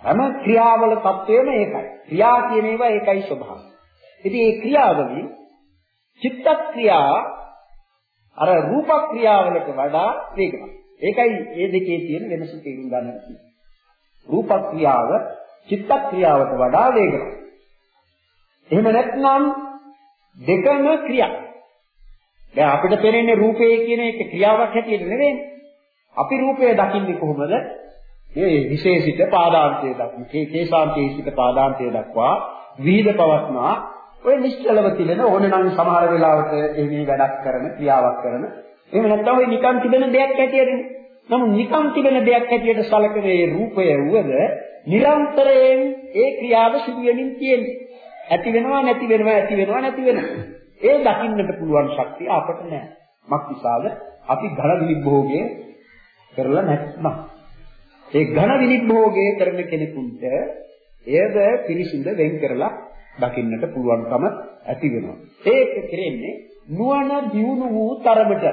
හැම ක්‍රියාවල තත්වයම ඒකයි. ක්‍රියා කියන ඒවා ඒකයි ස්වභාවය. ඉතින් මේ ක්‍රියාවලින් චිත්ත ක්‍රියා අර රූප ක්‍රියාවලට වඩා වේගවත්. ඒකයි මේ දෙකේ තියෙන වෙනස තේරුම් ගන්න තියෙන්නේ. රූප ක්‍රියාව චිත්ත ක්‍රියාවට වඩා වේගවත්. එහෙම නැත්නම් දෙකම ක්‍රියා. දැන් අපිට පේන්නේ රූපේ කියන එක ක්‍රියාවක් හැටියට නෙවෙයි. අපි රූපය දකින්නේ කොහොමද? මේ විශේෂිත පාදාන්තය දක්වා කේසාන්තයේ සිට පාදාන්තය දක්වා විවිධ පවස්නා ඔය නිශ්චලව තිබෙන ඕනනම් සමහර වෙලාවට එහි වැඩක් කරන ක්‍රියාවක් කරන එහෙම නැත්නම් ඔය නිකන් තිබෙන දෙයක් හැටියට නමුත් නිකන් තිබෙන දෙයක් හැටියට සැලකෙන මේ රූපය වුවද නිරන්තරයෙන් ඒ ක්‍රියාව සිදු වෙමින් තියෙන්නේ. ඇති වෙනවා නැති වෙනවා ඇති වෙනවා නැති වෙනවා. ඒ දකින්නට පුළුවන් ශක්තිය අපට නැහැ. මක්නිසාද අපි ඝන විනිභෝගය කරලා නැත්නම්. ඒ ඝන විනිභෝගය කරන කෙනෙකුට එයද පිරිසිඳ වෙන් කරලා දකින්නට පුළුවන්කම ඇති වෙනවා. ඒක කෙරෙන්නේ නුවණ දියුණු වූ තරමට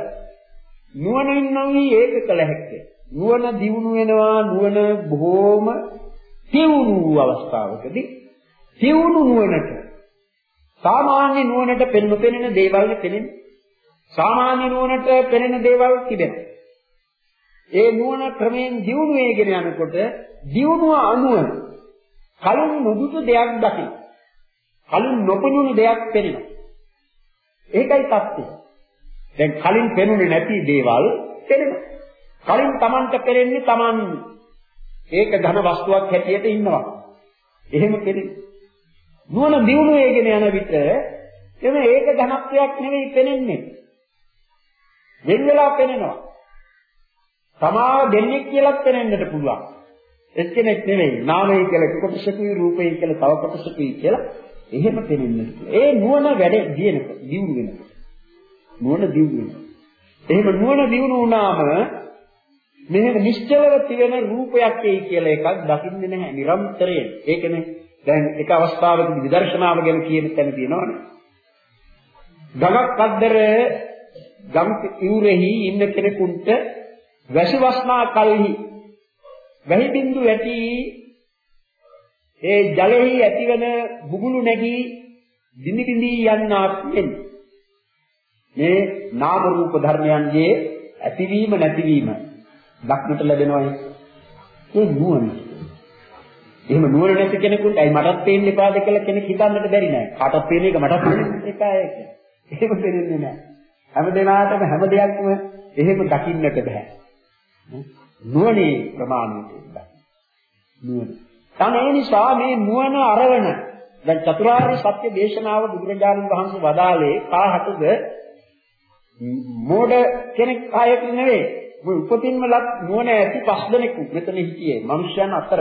නුවණින් නොවි ඒක කළ හැකියි. නුවණ දියුණු වෙනවා නුවණ බොහෝම දියුණු වූ අවස්ථාවකදී දියුණු නුවණට සාමාන්‍ය නුවණට පෙනෙන පෙනෙන දේවල් පෙනෙන සාමාන්‍ය නුවණට පෙනෙන දේවල් තිබෙනවා. ඒ නුවණ ක්‍රමයෙන් දියුණු වෙගෙන යනකොට දියුණුව අනුව කලින් නුදුසු දෙයක් දකින්න. කලින් නොපෙනුණු දෙයක් පෙනෙනවා. ඒකයි தත්ත්වය. දැන් කලින් පෙනුනේ නැති දේවල් පෙනෙනවා. කලින් Tamanට පෙනෙන්නේ Taman ඒක ධන වස්තුවක් හැටියට ඉන්නවා. එහෙම පෙනෙන්නේ. නුවණ දියුණු වෙගෙන යන විට එමෙ ඒක ධනත්වයක් නෙවෙයි පෙනෙන්නේ. වෙන වෙලා පෙනෙනවා. තමාව දෙන්නේ කියලා පෙනෙන්නට පුළුවන්. එක්කෙනෙක් නෙවෙයි. නාමය කියලා කොටසකුයි රූපය කියලා තව කොටසකුයි කියලා එහෙම පෙනෙන්නට පුළුවන්. ඒ නුවණ වැඩ දිනනකොට දියුණු වෙනකොට. නුවණ දියුණු වෙනවා. එහෙම නුවණ දියුණු වුණාම මෙහෙම නිශ්චලව තිබෙන රූපයක් එයි කියලා එකක් දකින්නේ නැහැ නිරන්තරයෙන්. ඒකනේ දැන් එක අවස්ථාවකදී විදර්ශනාව ගැන කියන තැන තියෙනවනේ. ගඟක් අද්දර ගම් ඉවුරෙහි ඉන්න කෙනෙකුට වැසි වස්නා කල්හි වැහි බින්දු ඇති ඒ ජලෙහි ඇතිවන බුබුලු නැගී දිනි බිඳි යන්නාක් වෙන්නේ. මේ නාම රූප ධර්මයන්ගේ ඇතිවීම නැතිවීම දක්නට ලැබෙනවා ඒ නුවණ. එහෙම නුවණ නැති කෙනෙකුට අයි මටත් පේන්න එපාද කියලා කෙනෙක් හිතන්නට බැරි නෑ. කාටත් පේන එක මටත් පේන්න එකයි ඒක. එහෙම දෙන්නේ නෑ. හැම දිනාටම හැම දෙයක්ම එහෙම දකින්නට බෑ. නුවණේ ප්‍රමාණයට දකින්න. නුවණ. තන ඒ නිසා මේ නුවණ අරවන දැන් චතුරාර්ය සත්‍ය දේශනාව බුදුරජාණන් වහන්සේ වදාළේ කාහටද මෝඩ කෙනෙක් ආයෙත් නෙවෙයි. මේ උපතින්ම ලක් නුවණ ඇති පස් දෙනෙකු මෙතන හිටියේ මිනිස්යන් අතර.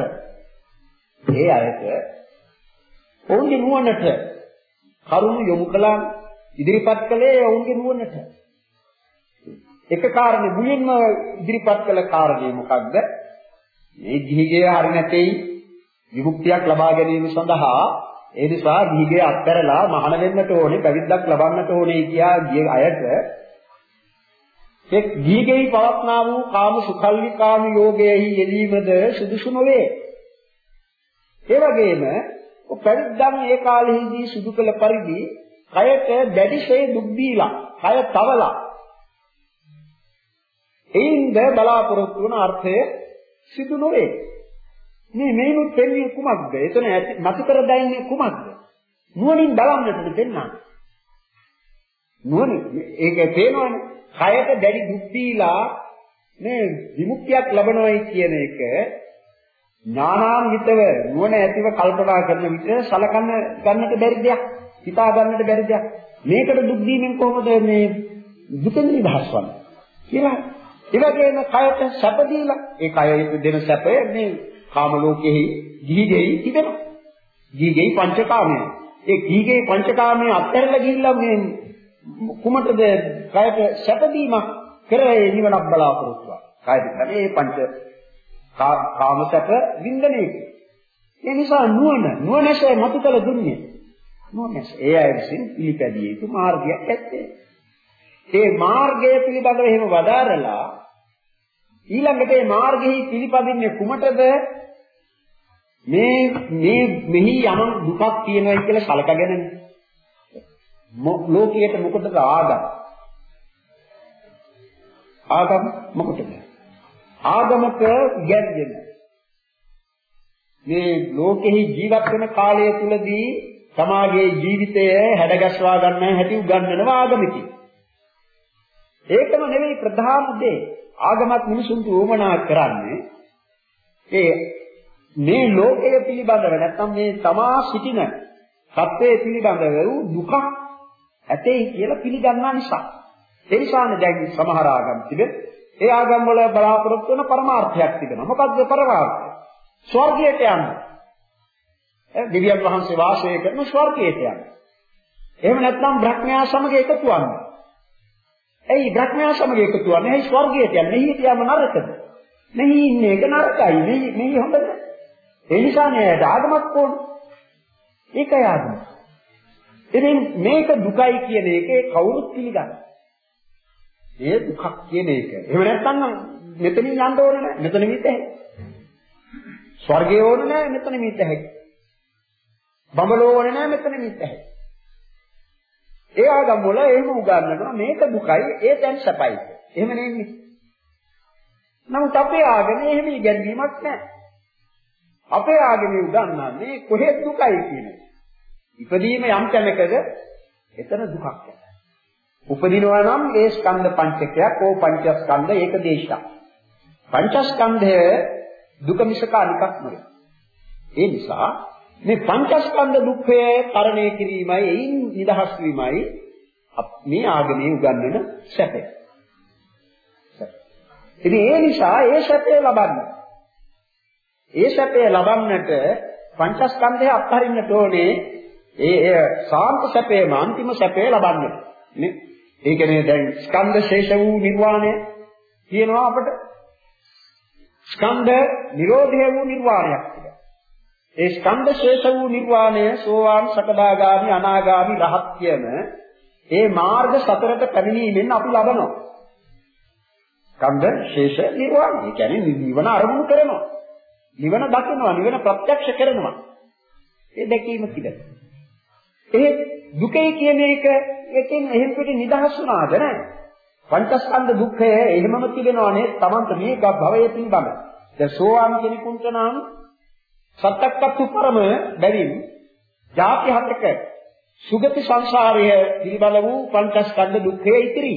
ඒ අයට ඔවුන්ගේ නුවණට කරුණ යොමු කළා ඉදිරිපත් කළේ ඔවුන්ගේ නුවණට. එක කාරණේ මුලින්ම ඉදිරිපත් කළ කාරණේ මොකක්ද? මේ ගිහිගේ හරි නැtei විමුක්තියක් ලබා ගැනීම සඳහා ඒ නිසා ගිහිගේ අත්හැරලා මහාන වෙන්නට ඕනේ, පැවිද්දක් ලබන්නට ඕනේ කියා ගිය අයට එක් ගිහිගෙහි පවත්නා වූ කාම සුඛල්ලිකාම යෝගයෙහි යෙදීමද සුදුසු නොවේ. ඒ වගේම පැවිද්දන් ඒ කාලෙහිදී සිදු කළ පරිදි කයට දැඩිසේ දුක් දීලා, කය තවලා එයින්ද බලාපොරොත්තු වන අර්ථය සිදු නොවේ. මේ මේනුත් දෙන්නේ කුමක්ද? එතන මතු කර දෙන්නේ කුමක්ද? නුවණින් බලන්නට දෙන්නා. නුවණ ඒක තේනවනේ. කයට දැඩි දුක් දීලා මේ විමුක්තියක් ලබනවායි කියන එක ඥානාන්විතව නුවණ ඇතිව කල්පනා කරන විට සලකන්න ගන්නට බැරි දෙයක්, හිතා ගන්නට බැරි දෙයක්. මේකට දුක් දීමෙන් කොහොමද මේ දුකෙන් නිදහස් වන්නේ? කියලා. ඒ වගේම කයට සැප දීලා ඒ කය දෙන සැපය මේ කාම ලෝකෙහි ගිහිගෙයි තිබෙනවා. ගිහිගෙයි පංචකාමය. ඒ ගිහිගෙයි පංචකාමය අත්හැරලා ගිහිල්ලා මේ කුමටද කයට සැපදීමක් කරේ නිවනක් බලාපොරොත්තු වෙනවා. කයද මේ පංච කාම සැප වින්දනයේ. ඒ නිසා නුවණ නුවණැස මතු කළ දුන්නේ. නුවණැස ඒ අය විසින් පිළිපැදිය යුතු මාර්ගයක් ඇත්තේ. ඒ මාර්ගය පිළිබඳව එහෙම වදාරලා ඊළඟට මේ මාර්ගෙහි පිළිපදින්නේ කුමටද මේ මේ මෙහි යම් දුකක් තියෙනවා කියලා සලකගෙනනේ ලෝකයට මොකටද ආගම? ආගම මොකටද? ආගමක ඉගැන්වෙන. මේ ලෝකෙහි ජීවත් වෙන කාලය තුලදී සමාජයේ ජීවිතය හැඩගස්වා ගන්න හැටි උගන්වනවා ආගමිකයි. ඒකම නෙවෙයි ප්‍රධාන දේ. ආගමත් මිනිසුන්ට උවමනා කරන්නේ ඒ මේ ලෝකය පිළිබඳව නැත්නම් මේ තමා සිටින සත්‍යය පිළිබඳව දුකක් ඇතේ කියලා පිළිගන්නා නිසා. ඒ නිසානේ දැන් සමහර ආගම් තිබෙන ඒ ආගම් වල බලාපොරොත්තු වෙන පරමාර්ථයක් තිබෙනවා. මොකක්ද පරමාර්ථය? ස්වර්ගයට යන්න. දෙවියන් වහන්සේ වාසය කරන ස්වර්ගයට යන්න. එහෙම නැත්නම් බ්‍රහ්මයා සමග එකතු වන්න. ඇයි බ්‍රහ්මයා සමග එකතු වන්නේ? ඇයි ස්වර්ගයට යන්නේ? මෙහි තියම නරකද? මෙහි ඉන්නේ එක නරකයි. මෙහි මෙහි හොඳ නැහැ. ඒ නිසා නේද ආගමක් ඕන. ඒකයි ආගම. ඉතින් මේක දුකයි කියන එකේ කවුරුත් පිළිගන්නේ. ඒ දුකක් කියන එක. එහෙම නැත්නම් මෙතනින් යන්න ඕන නැහැ. මෙතන මිත් ඇහැ. ස්වර්ගය ඕන නැහැ. මෙතන මිත් ඇහැ. බඹලෝ ඕන නැහැ. මෙතන මිත් ඇහැ. ඒ ආගම් වල එහෙම උගන්වනවා මේක දුකයි ඒ දැන් සැපයි. එහෙම නෙන්නේ. නමුත් අපේ ආගමේ එහෙම ඉගැන්වීමක් නැහැ. අපේ ආගමේ උගන්වන්නේ කොහෙද දුකයි කියන එක. ඉපදීම යම් තැනකද එතන දුකක් නැහැ. උපදිනවා නම් ඒ ස්කන්ධ පංචකයක් ඕ පංචස්කන්ධ ඒක දේශයක්. පංචස්කන්ධය දුක මිසක අනිකක් නෙවෙයි. ඒ නිසා මේ පංචස්කන්ධ දුක්ඛය තරණය කිරීමයි එයින් නිදහස් වීමයි මේ ආගමේ උගන්වන සැපය. ඉතින් ඒ නිසා ඒ සැපය ලබන්න. ඒ සැපය ලබන්නට පංචස්කන්ධය අත්හරින්නට ඕනේ. ඒ ඒ සාන්ත සැපේම අන්තිම සැපය ලබන්න. නේ? ඒ කියන්නේ දැන් ස්කන්ධ ශේෂ වූ නිර්වාණය කියනවා අපට. ස්කන්ධ නිරෝධය වූ නිර්වාණයක් කියලා. ඒ ස්කන්ධ ශේෂ වූ නිර්වාණය සෝවාන් සකදාගාමි අනාගාමි රහත් කියන ඒ මාර්ග සතරට පැමිණීමෙන් අපි ලබනවා. ස්කන්ධ ශේෂ නිර්වාණය. ඒ කියන්නේ නිවන අරමුණු කරනවා. නිවන දකිනවා, නිවන ප්‍රත්‍යක්ෂ කරනවා. ඒ දැකීම පිළිද. ඒ දුකයි කියන එක එකෙන් එහෙම් පිට නිදහස් වුණාද නැහැ. පංචස්කන්ධ දුක්ඛය එහෙමම තිබෙනවනේ තමන්ට මේක භවයේ පිළිබඳ. දැන් සෝවාන් කෙනෙකුට නම් සත්තක්කත්තු පරම බැවින් ජාති හතක සුගති සංසාරය පිළිබඳ වූ පංචස්කන්ධ දුක්ඛය ඉතිරි.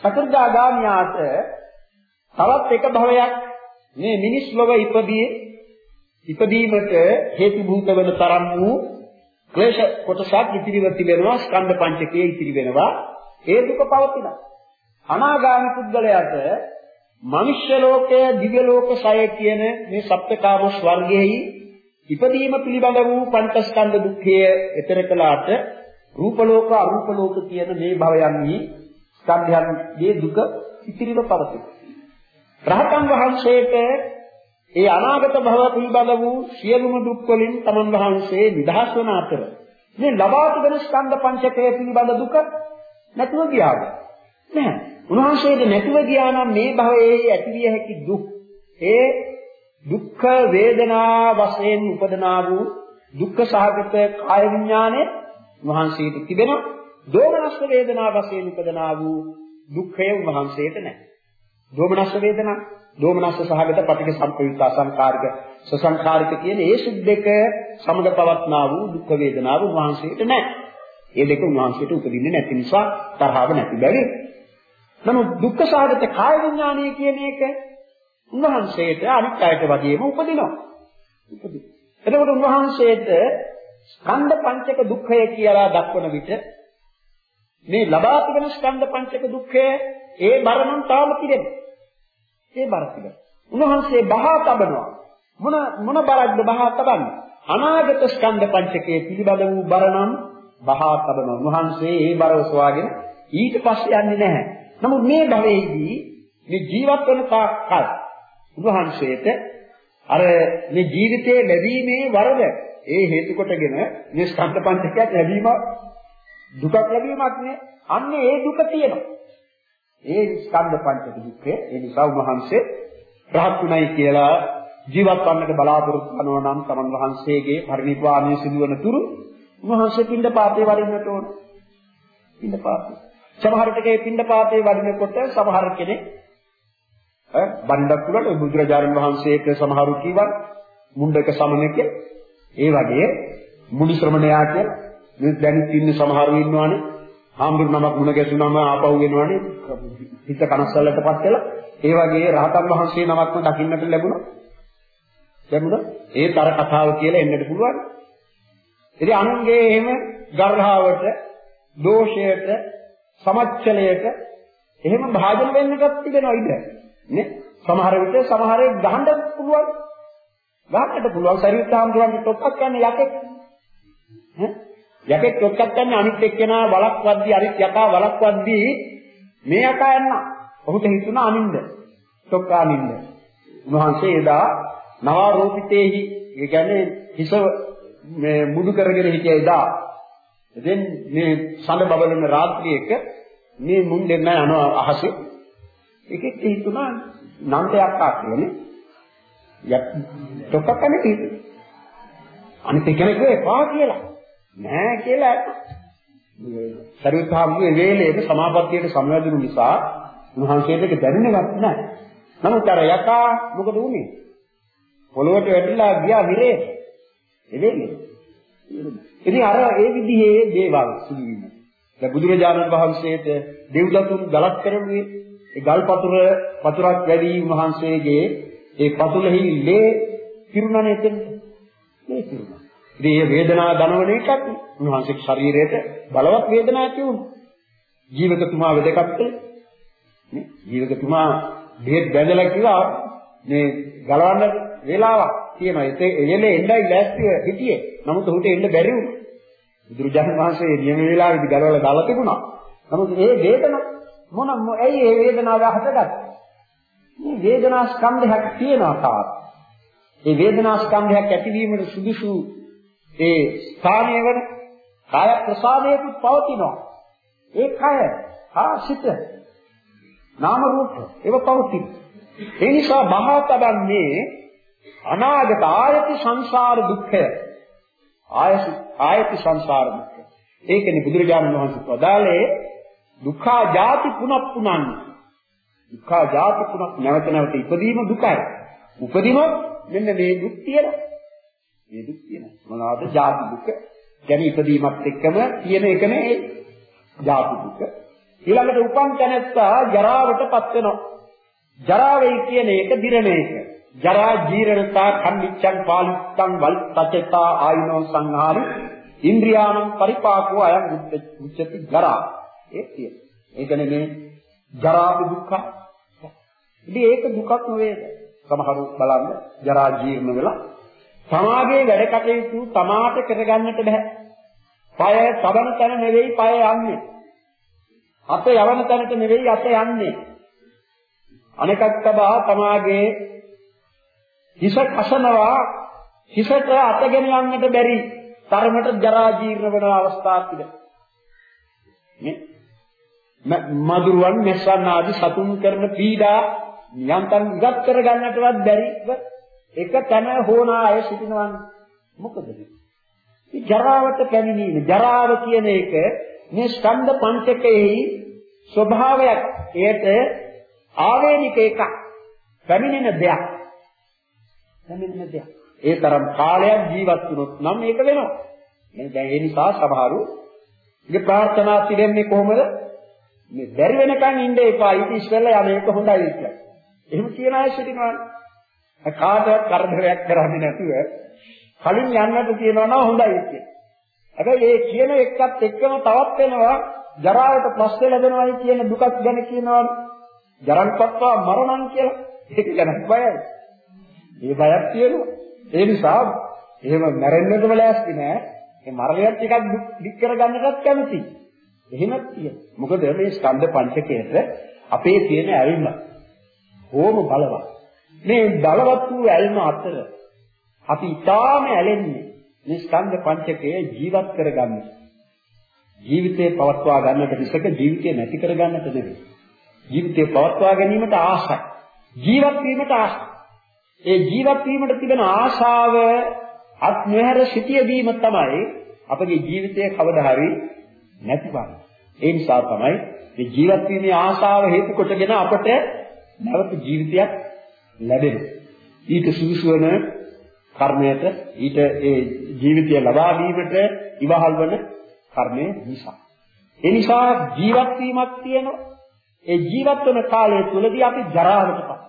සතරදාගාමියාට තවත් එක භවයක් මේ මිනිස් ලොව ඉපදී ඉපදීමට හේතු භූත වෙන තරම් වූ ක්ලේශ කොටසක් ඉතිරිව තිබෙනවා ස්කන්ධ පංචකයේ ඉතිරි වෙනවා ඒ දුක පවතිනවා අනාගාමී පුද්ගලයාට මනුෂ්‍ය ලෝකය දිව්‍ය ලෝක සය කියන මේ සප්තකාම ස්වර්ගයේහි ඉපදීම පිළිබඳ වූ පංචස්කන්ධ දුක්ඛය ඊතර කළාට රූප ලෝක අරූප ලෝක කියන මේ භවයන්හි ස්කන්ධයන්ගේ දුක ඉතිරිව පවතිනවා රහතන් වහන්සේට ඒ අනාගත භව පිළිබඳ වූ සියලුම දුක් වලින් තමන් වහන්සේ නිදහස් වන අතර මේ ලබා තිබෙන ස්කන්ධ පංචකය පිළිබඳ දුක නැතුව ගියාද? නැහැ. උන්වහන්සේට නැතුව ගියා නම් මේ භවයේ ඇතිවිය හැකි දුක් ඒ දුක්ඛ වේදනා වශයෙන් උපදනා වූ දුක්ඛ සහගත කාය විඥානය උන්වහන්සේට තිබෙනවා දෝමනස් වේදනා වශයෙන් උපදනා වූ දුක්ඛය උන්වහන්සේට නැහැ දෝමනස් වේදනා දෝමනස්ස සහගත පටික සම්පයුක්ත අසංකාරික සසංකාරික කියන ඒ සුද් දෙක සමග පවත්නා වූ දුක් වේදනාව උන්වහන්සේට නැහැ. ඒ දෙක උන්වහන්සේට උපදින්නේ නැති නිසා තරහව නැති බැරි. නමුත් දුක්ඛ සහගත කාය විඥානය කියන එක උන්වහන්සේට අනිත් අයට වගේම උපදිනවා. උපදින. එතකොට උන්වහන්සේට ස්කන්ධ පංචක දුක්ඛය කියලා දක්වන විට මේ ලබා තිබෙන ස්කන්ධ පංචක දුක්ඛය ඒ බරනම් තාම පිළිදෙන්නේ. ඒ බර පිළිගන්න. උන්වහන්සේ බහා තබනවා. මොන මොන බරක්ද බහා තබන්නේ? අනාගත ස්කන්ධ පංචකයේ පිළිබඳ වූ බර නම් බහා තබනවා. උන්වහන්සේ ඒ බර ඔසවාගෙන ඊට පස්සේ යන්නේ නැහැ. නමුත් මේ භවයේදී මේ ජීවත් වෙන තාක්කල් උන්වහන්සේට අර මේ ජීවිතයේ ලැබීමේ වරද ඒ හේතු කොටගෙන මේ ස්කන්ධ පංචකයක් ලැබීම දුකක් ලැබීමක් නේ. අන්න ඒ දුක තියෙනවා. ඒ ස්කන්ධ පංචක දුක්ඛය ඒ නිසා උන්වහන්සේ රහත්ුණයි කියලා ජීවත් වන්නට බලාපොරොත්තු වෙනවා නම් තමන් වහන්සේගේ පරිනිර්වාණය සිදුවන තුරු උන්වහන්සේ පින්ඳ පාතේ වඩින්නට ඕන. පින්ඳ පාතේ. සමහර ටිකේ පින්ඳ පාතේ වඩිනකොට සමහර කෙනෙක් ඈ බණ්ඩක් තුලට බුදුරජාණන් වහන්සේක සමහරු කීවා මුණ්ඩක සමනක ඒ වගේ මුනි ශ්‍රමණයා කියලා මේ දැන් ඉන්න සමහරු ඉන්නවානේ. හාමුදුරු නමක් මුණ ගැසුනම ආපහු වෙනවනේ හිත කනස්සල්ලටපත් වෙලා ඒ වගේ රහතන් වහන්සේ නමක්ම දකින්නට ලැබුණා. ලැබුණා. ඒ තර කතාව කියලා එන්නට පුළුවන්. ඉතින් අනුන්ගේ එහෙම ගර්හාවට දෝෂයට සමච්චලයට එහෙම භාජන වෙන්නටත් තිබෙනවා ඉඩ නේ සමහර විට සමහරේ ගහන්න පුළුවන් ගහකට පුළුවන් ශරීර සාම්දුරන්ට ටොක්ක්ක් ගන්න යකෙක්. යකෙක් ටොක්ක්ක් ගන්න අනිත් එක්කෙනා වලක්වද්දී අනිත් යකා වලක්වද්දී මේ යකා යන්න. ඔහුට හිතුණා අනින්ද. ටොක්කා අනින්ද. උන්වහන්සේ එදා නවාරෝපිතේහි ඒ කියන්නේ හිස මේ මුඩු කරගෙන හිටිය එදා එදෙන් මේ සඳ බබලන රාත්‍රියක මේ මුන් දෙන්න යනවා අහසේ ඒකෙත් හිතුණා නන්දයක් ආක්කනේ යක් තොක්ක කන්නේ අනිත් කෙනෙක් එපා කියලා නෑ කියලා සරුවත්හාමුගේ වේලේද සමාපත්තියට සමවැදුණු නිසා උන්වහන්සේට ඒක දැනෙන්නේවත් නැහැ. නමුත් අර යකා මොකද වුනේ? පොළොවට වැටිලා ගියා විරේ. එදෙන්නේ. ඉතින් අර ඒ විදිහේ දේවල් සිදු වෙනවා. දැන් බුදුරජාණන් වහන්සේට දෙව්දතුන් ගලක් කරන්නේ ඒ ගල් පතුර පතුරක් වැඩි උන්වහන්සේගේ ඒ පතුලෙහි ලේ පිරුණනේ එතන. මේ පිරුණා. ඉතින් මේ වේදනාව දනවන එකත් උන්වහන්සේගේ ශරීරයට බලවත් වේදනාවක් ඇති වුණා. ජීවකතුමා වෙදකත්තේ නේ ජීවකතුමා බෙහෙත් බැඳලා කිව්වා මේ ගලවන්න වේලාවක් තියෙනවා. ඒ එළෙලේ එන්නයි ලෑස්තිව හිටියේ. නමුත් ඔහුට එන්න බැරි වුණා. බුදුරජාණන් වහන්සේ නියම වේලාවෙදි ගලවලා දාලා තිබුණා. නමුත් ඒ වේදන මොන ඇයි ඒ වේදනාව හටගත්තේ? මේ වේදනා ස්කන්ධයක් තියෙනවා තාත්. ඒ වේදනා ස්කන්ධයක් ඇතිවීමට සුදුසු ඒ ස්ථානය වන කාය ප්‍රසාදයකුත් පවතිනවා. ඒ කය ආසිත නාම රූප ඒව පවතින. ඒ නිසා මහා තබන්නේ අනාගත ආයති සංසාර දුක්ඛය. ආයති ආයති සංසාර දුක්ඛය. ඒකනේ බුදුරජාණන් වහන්සේ වදාළේ දුක්ඛා ජාති පුනප්පුනන්. දුක්ඛා ජාති පුනක් නැවත නැවත ඉපදීම දුකයි. උපදීම මෙන්න මේ දුක් තියෙනවා. මේ දුක් තියෙනවා. මොනවාද ජාති දුක? කියන්නේ ඉපදීමත් එක්කම තියෙන එක නේ ජාති දුක. ඊළඟට උපන් තැනැත්තා ජරාවටපත් වෙනවා. ජරාවයි කියන එක දිරණ එක. ජරා ජීරණතා කම්මිච්ඡං පාලිත්තං වල්පචතා ආයිනෝ සංහාරි ඉන්ද්‍රියානම් පරිපාකෝ අයං උච්චති ජරා. ඒ කියන. ඒකනේ මේ ජරා දුක්ඛ. ඉතින් ඒක දුකක් නෙවෙයි. සමහරු බලන්න ජරා ජීර්ණ වෙලා සමාගයේ වැඩ කටයුතු තමාට කරගන්නට බෑ. පය තබන තැන නෙවෙයි පය යන්නේ. අත යවන තැනට නෙවෙයි අත යන්නේ. අනෙකක් තබා තමාගේ හිස කසනවා හිසට අතගෙන යන්නට බැරි තරමට ජරා ජීර්ණ වෙන අවස්ථාවක් තිබෙනවා. මේ මදුරුවන් මෙස්සන් ආදී සතුන් කරන පීඩා යන්තම් ඉවත් කර ගන්නටවත් බැරිව එක තැන හොනා අය සිටිනවන්නේ මොකද මේ? ජරාවට පැමිණීම ජරාව කියන එක මේ ස්කන්ධ පංචකයෙහි ස්වභාවයක්. ඒට ආවේනික එකක්. පැමිණෙන දෙයක්. පැමිණෙන දෙයක්. ඒ තරම් කාලයක් ජීවත් වුණොත් නම් මේක වෙනවා. මේ දැන් ඒ නිසා සමහරු ඉතින් ප්‍රාර්ථනා පිළිෙන්නේ කොහොමද? මේ බැරි වෙනකන් ඉන්න එපා ඊට ඉස්සෙල්ලා යන්නේක හොඳයි කියලා. එහෙම කියන අය සිටිනවා. කාටවත් කරදරයක් කරන්නේ නැතුව කලින් යන්නට කියනවා නම් හොඳයි කියලා. හැබැයි ඒ කියන එකත් එක්කම තවත් වෙනවා. ජරාවට ප්‍රශ්න ලැබෙනවායි කියන දුකක් ගැන කියනවා. ජරන්පත්වා මරණං කියලා. ඒක ගැන බයයි. මේ බයක් තියෙනවා. ඒ නිසා එහෙම මැරෙන්නටම ලෑස්ති නෑ. ඒ මරණයත් ටිකක් දික් කරගන්නටත් කැමති. එහෙමත් තියෙනවා. මොකද මේ ස්කන්ධ පංචකයට අපේ තියෙන ඇල්ම ඕම බලවත්. මේ බලවත් වූ ඇල්ම අතර අපි ඊටාම ඇලෙන්නේ මේ ස්කන්ධ පංචකය ජීවත් කරගන්න. ජීවිතේ පවත්වා ගන්නට විසක ජීවිතේ නැති කරගන්නට නෙවෙයි. ජීවිතේ පවත්වා ගැනීමට ආසයි. ජීවත් වීමට ආසයි. ඒ ජීවත් වීමට තිබෙන ආශාව අත් නොහැර සිටියදීම තමයි අපගේ ජීවිතයේ කවදා හරි නැතිවන්නේ. ඒ නිසා තමයි මේ ජීවත් වීමේ ආශාව හේතු කොටගෙන අපට නැවත ජීවිතයක් ලැබෙන්නේ. ඊට සුදුසු වන කර්මයට ඊට ඒ ජීවිතය ලබා දීමට ඉවහල් වන කර්මය නිසා. ඒ නිසා ජීවත් වීමක් තියෙනවා. ඒ ජීවත් වන කාලය තුලදී අපි ජරාවටපත්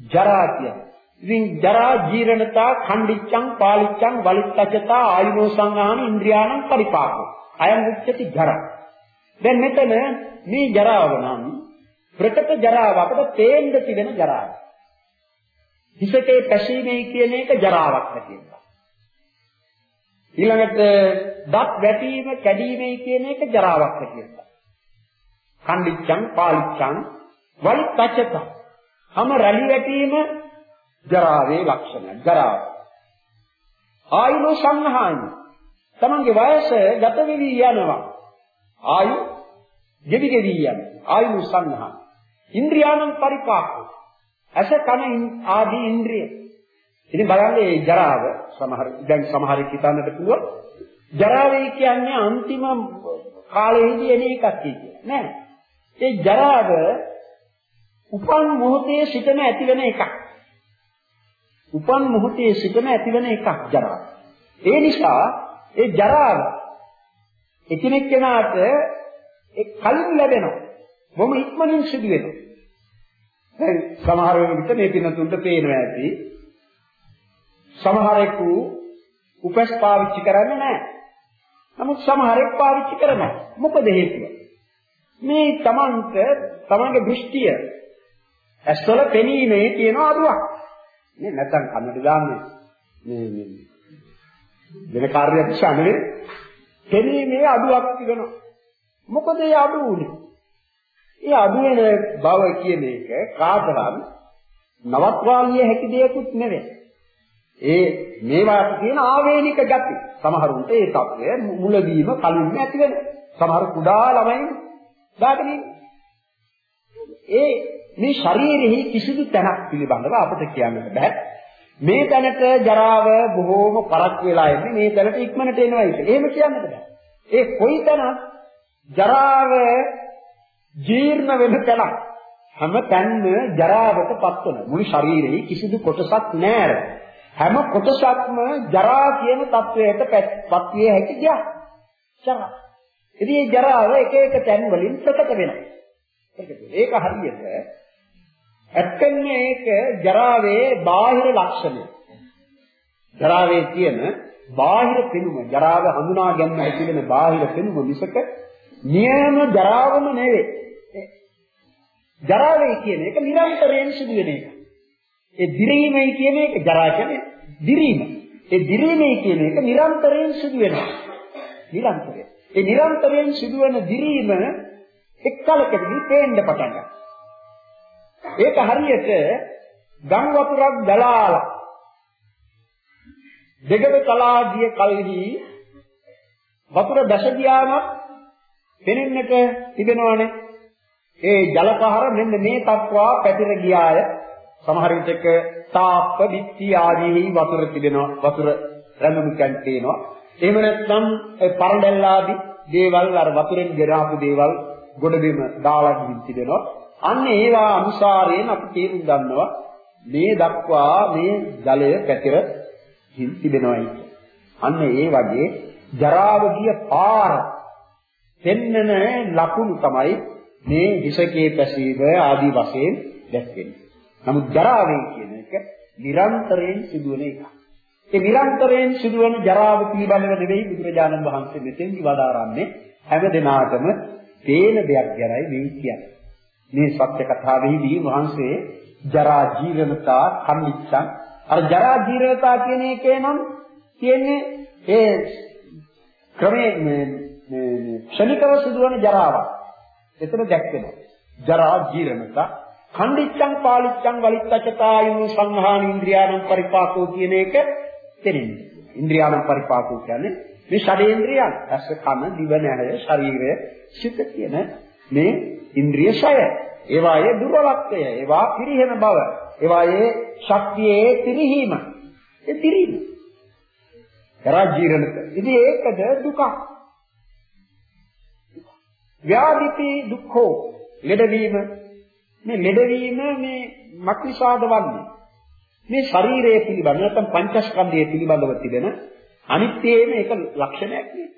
ජරා කියන්නේ. ඉතින් ජරා ජීරණතා ඛණ්ඩිච්ඡං පාලිච්ඡං වලිත්තචතා ආයුනෝ සංඝාන ඉන්ද්‍රියාණං පරිපාකෝ. අයං උච්චති ජරා. දැන් මෙතන මේ ජරාව නම් ප්‍රකට ජරාව අපිට තේන්න තිබෙන ජරාව. හිසකේ පැසීමේ කියන එක ජරාවක් හැටියට. ඊළඟට දත් වැටීම කැඩීමේ කියන එක ජරාවක් හැටියට. කණ්ඩිච්ඡං පාලිච්ඡං වලිත්තච්චත. හැම රැලි වැටීම ජරාවේ ලක්ෂණය. ජරාව. ආයුන සංහානි. තමන්ගේ වයස ගත වෙවි යනවා. ආයු ගෙවි ගෙවි යන. ආයු සංහානි. ඉන්ද්‍රියානම් පරිපාකෝ. ඇස කන ආදී ඉන්ද්‍රිය. ඉතින් බලන්න මේ ජරාව සමහර දැන් සමහරෙක් හිතන්නට පුළුවන් ජරාවයි කියන්නේ අන්තිම කාලයේදී එන එකක් කියලා. නෑ. ඒ ජරාව උපන් මොහොතේ සිටම ඇතිවෙන එකක්. උපන් මොහොතේ සිටම ඇතිවෙන එකක් ජරාව. ඒ නිසා ඒ ජරාව එකිනෙක කෙනාට ඒ කලින් ලැබෙනවා. බොහොම ඉක්මනින් සිදු වෙනවා. දැන් සමහර වෙලාවට මේ පින්නතුන්ට පේනවා ඇති. සමහරෙකු උපස් පාවිච්චි කරන්නේ නැහැ. නමුත් සමහරෙක් පාවිච්චි කරනවා. මොකද හේතුව? මේ තමන්ට තමන්ගේ දෘෂ්ටිය ඇස්වල පෙනීමේ තියෙන අඩුවක්. නේ නැත්තම් කන්නට දාන්නේ මේ මේ වෙන කාර්යයක් නිසා නෙවෙයි. පෙනීමේ අඩුවක් තිබෙනවා. මොකද ඒ අඩු උනේ? ඒ අඩු වෙන බව කියන එක කාටවත් නවත්වාලිය හැකි දෙයක්ුත් නෙවෙයි. ඒ මේවාට තියෙන ආවේනික ගති. සමහරුන්ට ඒ తත්වය මුලදීම කලින්ම ඇති වෙන. සමහර කුඩා ළමයි දාගෙන ඒ මේ ශරීරෙහි කිසිදු තැනක් පිළිබඳව අපිට කියන්නට බෑ. මේ තැනට ජරාව බොහෝම පරක් වෙලා ඉන්නේ මේ තැනට ඉක්මනට එනවා ඒක. එහෙම කියන්නට බෑ. ඒ කොයි තැනක් ජරාව ජීර්ණ වෙන තැනක් හැම තැනම ජරාවටපත් වෙන මුළු ශරීරයේ කිසිදු කොටසක් නැහැ. හැම කොටසක්ම ජරා කියන තත්වයට පත් විය හැකි දෙයක්. ජරා. ඉතින් මේ ජරාව එක එක තැන් වලින් ප්‍රකට වෙනවා. ඒක හරියට ඇත්තම මේක ජරාවේ බාහිර ලක්ෂණය. ජරාවේ තියෙන බාහිර පෙනුම ජරාව හඳුනා ගන්න හැකි වෙන බාහිර පෙනුම මිසක නියම ජරාවම නෙවෙයි. ජරාවේ කියන එක නිරන්තරයෙන් සිදු වෙන එක. ඒ දිරීමයි කියන එක ජරා කියන්නේ දිරීම. ඒ දිරීමයි කියන එක නිරන්තරයෙන් සිදු වෙනවා. නිරන්තරයෙන්. ඒ නිරන්තරයෙන් සිදුවන දිරීම එක්කලකදී පේන්න පටන් ගන්නවා. ඒක හරියට ගම් වතුරක් දලාලා දෙගව තලා ගිය කල්හි වතුර දැස ගියාම පෙනෙන්නට තිබෙනවානේ. ඒ ජලපහර මෙන්න මේ තත්වා පැතිර ගියාය. සමහර විටක තාප්ප බිත්ති ආදී වතුර තිබෙනවා. වතුර රැඳුණු කන් තියෙනවා එහෙම නැත්නම් පරඬැල්ලාදී දේවල් අර වතුරෙන් ගෙනාපු දේවල් ගොඩබිම දාලා ගිහින් තිබෙනවා අන්න ඒවා අනුසාරයෙන් අපි තේරුම් ගන්නවා මේ දක්වා මේ ජලය පැතිර තිබෙනවායි අන්න ඒ වගේ ජරාව ගිය පාර පෙන්නන ලකුණු තමයි මේ හිසකේ පැසීම ආදී වශයෙන් දැක්වෙන්නේ. නමුත් ජරාවෙන් කියන එක නිරන්තරයෙන් සිදුවන එකක්. ඒ නිරන්තරයෙන් සිදුවන ජරාව පිළිබඳව නෙවෙයි බුදුරජාණන් වහන්සේ මෙතෙන්දි වදාරන්නේ හැම දිනාටම තේන දෙයක් ගැනයි මේ කියන්නේ. මේ සත්‍ය කතාවෙහිදී වහන්සේ ජරා ජීවනතා කම්මිච්ඡන් අර ජරා ජීවනතා කියන එකේ නම් කියන්නේ ඒ ක්‍රමයේ මේ මේ ක්ෂණිකව සිදුවන ජරාවක්. එතන දැක්කෙනවා. ජරා ජීවනතා කණ්ඩිච්ඡං පාලිච්ඡං වලිත්තචතායු සංහාන ඉන්ද්‍රියානම් පරිපාකෝ කියන එක තේරෙන්නේ. ඉන්ද්‍රියානම් පරිපාකෝ කියන්නේ මේ ෂඩේන්ද්‍රියන් ඇස කන දිව නැරය ශරීරය සිත කියන මේ ඉන්ද්‍රිය ඡය. ඒවායේ දුර්වලත්වය, ඒවා පිරිහෙන බව, ඒවායේ ශක්තියේ පිරිහීම. ඒ පිරිහීම. කරජීරණක. ඉතින් ඒකද දුක. ව්‍යාධිපි දුක්ඛෝ ලෙඩවීම මේ ලෙඩවීම මේ මක්නිසාද වන්නේ මේ ශරීරය පිළිබඳ නැත්නම් පංචස්කන්ධය පිළිබඳව තිබෙන අනිත්‍යයේ එක ලක්ෂණයක් නේ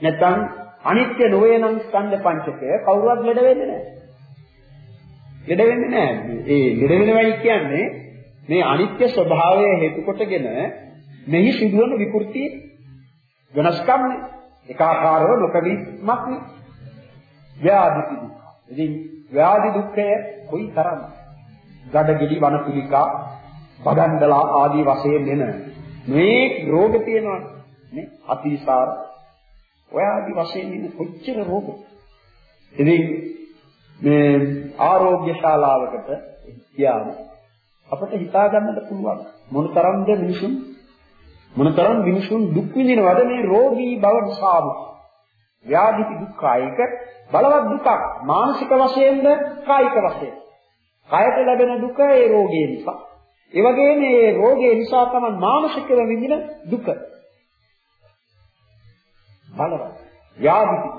නැත්නම් අනිත්‍ය නොවේනම් ස්කන්ධ පංචකය කවුරුවත් ලෙඩ වෙන්නේ නැහැ. ලෙඩ වෙන්නේ නැහැ. ඒ ලෙඩ වෙනවයි කියන්නේ මේ අනිත්‍ය ස්වභාවය හේතු කොටගෙන මෙහි සිදුවන විකෘති වෙනස්කම් එකාකාරව නොකඩීමක් නේ. ව්‍යාධි දුක්. ඉතින් ව්‍යාධි දුක්ඛය කොයි තරම් ගඩගිඩි වනපිලිකා බගන්දලා ආදී වශයෙන් එන මේ රෝග තියෙනවා නේ? අතිසාර. ඔය ආදී වශයෙන් ඉන්න කොච්චර රෝග? ඉතින් මේ ආරෝග්‍ය ශාලාවකට ගියාම අපිට හිතා ගන්නට පුළුවන් මොනතරම්ද මිනිසුන් මොනතරම් මිනිසුන් දුක් විඳිනවද මේ රෝගී බව නිසාම? ව්‍යාධි දුක්ඛායක බලවත් දුකක් මානසික වශයෙන්ද කායික වශයෙන්? කායට ලැබෙන දුක ඒ රෝගය නිසා. ඒ වගේම මේ රෝගය නිසා තමයි මානසිකව විඳින දුක. බලවත්. ව්‍යාධි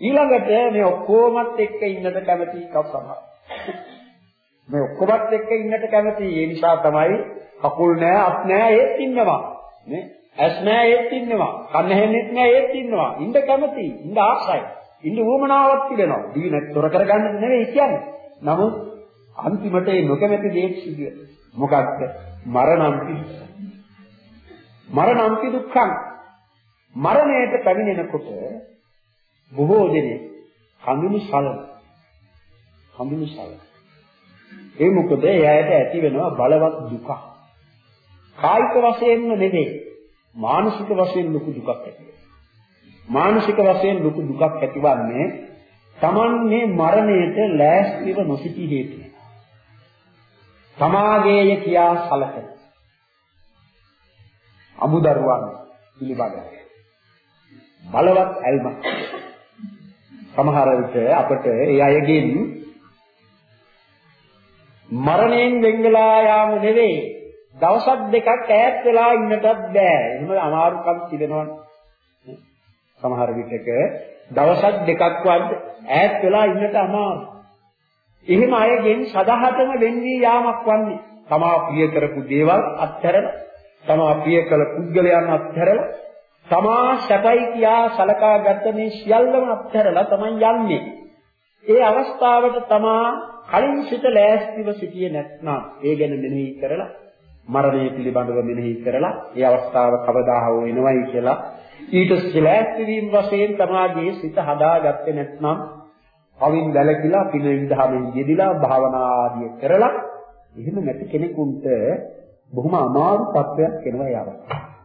ඊළඟට මේ ඔක්කොමත් එක්ක ඉන්නට කැමති කවසම මේ ඔක්කොමත් එක්ක ඉන්නට කැමති ඒ නිසා තමයි කකුල් නෑ අත් නෑ ඒත් ඉන්නවා. නේ? ඇස් නෑ ඒත් ඉන්නවා. කන් ඇහෙන්නෙත් නෑ ඒත් ඉන්නවා. ඉන්න කැමති ඉන්න ආසයි. ඉන්න උවමනාවක් තිබෙනවා. දිවි නැතොර කරගන්න නෙවෙයි කියන්නේ. නමුත් අන්තිමට ඒ නොකමැති දේ සිදුවේ. මොකක්ද? මරණම්පි මරණම්පි දුක්ඛං. මරණයට පැමිණෙනකොට බොහෝ දෙනෙක් හඳුනි සලන. හඳුනි සලන. ඒ මොකද? එයාට ඇති වෙනවා බලවත් දුකක්. කායික වශයෙන්ම නෙවෙයි මානසික වශයෙන් ලොකු දුකක් ඇති මානසික වශයෙන් ලොකු දුකක් ඇතිවන්නේ Taman මේ මරණයට ලෑස්තිව නොසිටි හේතුව. සමාගයේය කියා සලකන අමුදරුවන් පිළිබඳව බලවත් ඇල්මක් සමහර විට අපට ඒ අයගෙන් මරණයෙන් වෙන් වෙලා යාම නෙවෙයි දවසක් දෙකක් ඈත් වෙලා ඉන්නටත් බෑ. එහෙම අමාරුකම් තිබෙනවනේ. සමහර විටක දවසක් දෙකක්වත් ඈත් වෙලා ඉන්නට අමාරුයි. එහෙම අයගෙන් සදාහටම වෙන් වී යාමක් වන්නේ. තමා ප්‍රිය කරපු දේවල් අත්හැරලා, තමා ප්‍රිය කළ පුද්ගලයන් අත්හැරලා, තමා සැපයි කියා සලකා ගත්ත මේ සියල්ලම අත්හැරලා තමයි යන්නේ. ඒ අවස්ථාවට තමා කලින් සිට ලෑස්තිව සිටියේ නැත්නම් ඒ ගැන මෙනෙහි කරලා මරණය පිළිබඳව මෙනෙහි කරලා ඒ අවස්ථාව කවදා හෝ එනවයි කියලා ඊට සිලෑස්ති වීම වශයෙන් තමාගේ සිත හදාගත්තේ නැත්නම් කවින් වැළකීලා පින විදහාමෙන් යෙදিলা භාවනා ආදිය කරලා එහෙම නැති කෙනෙකුට බොහොම අමාරු තත්ත්වයක් එනවා ඒ අවස්ථාව.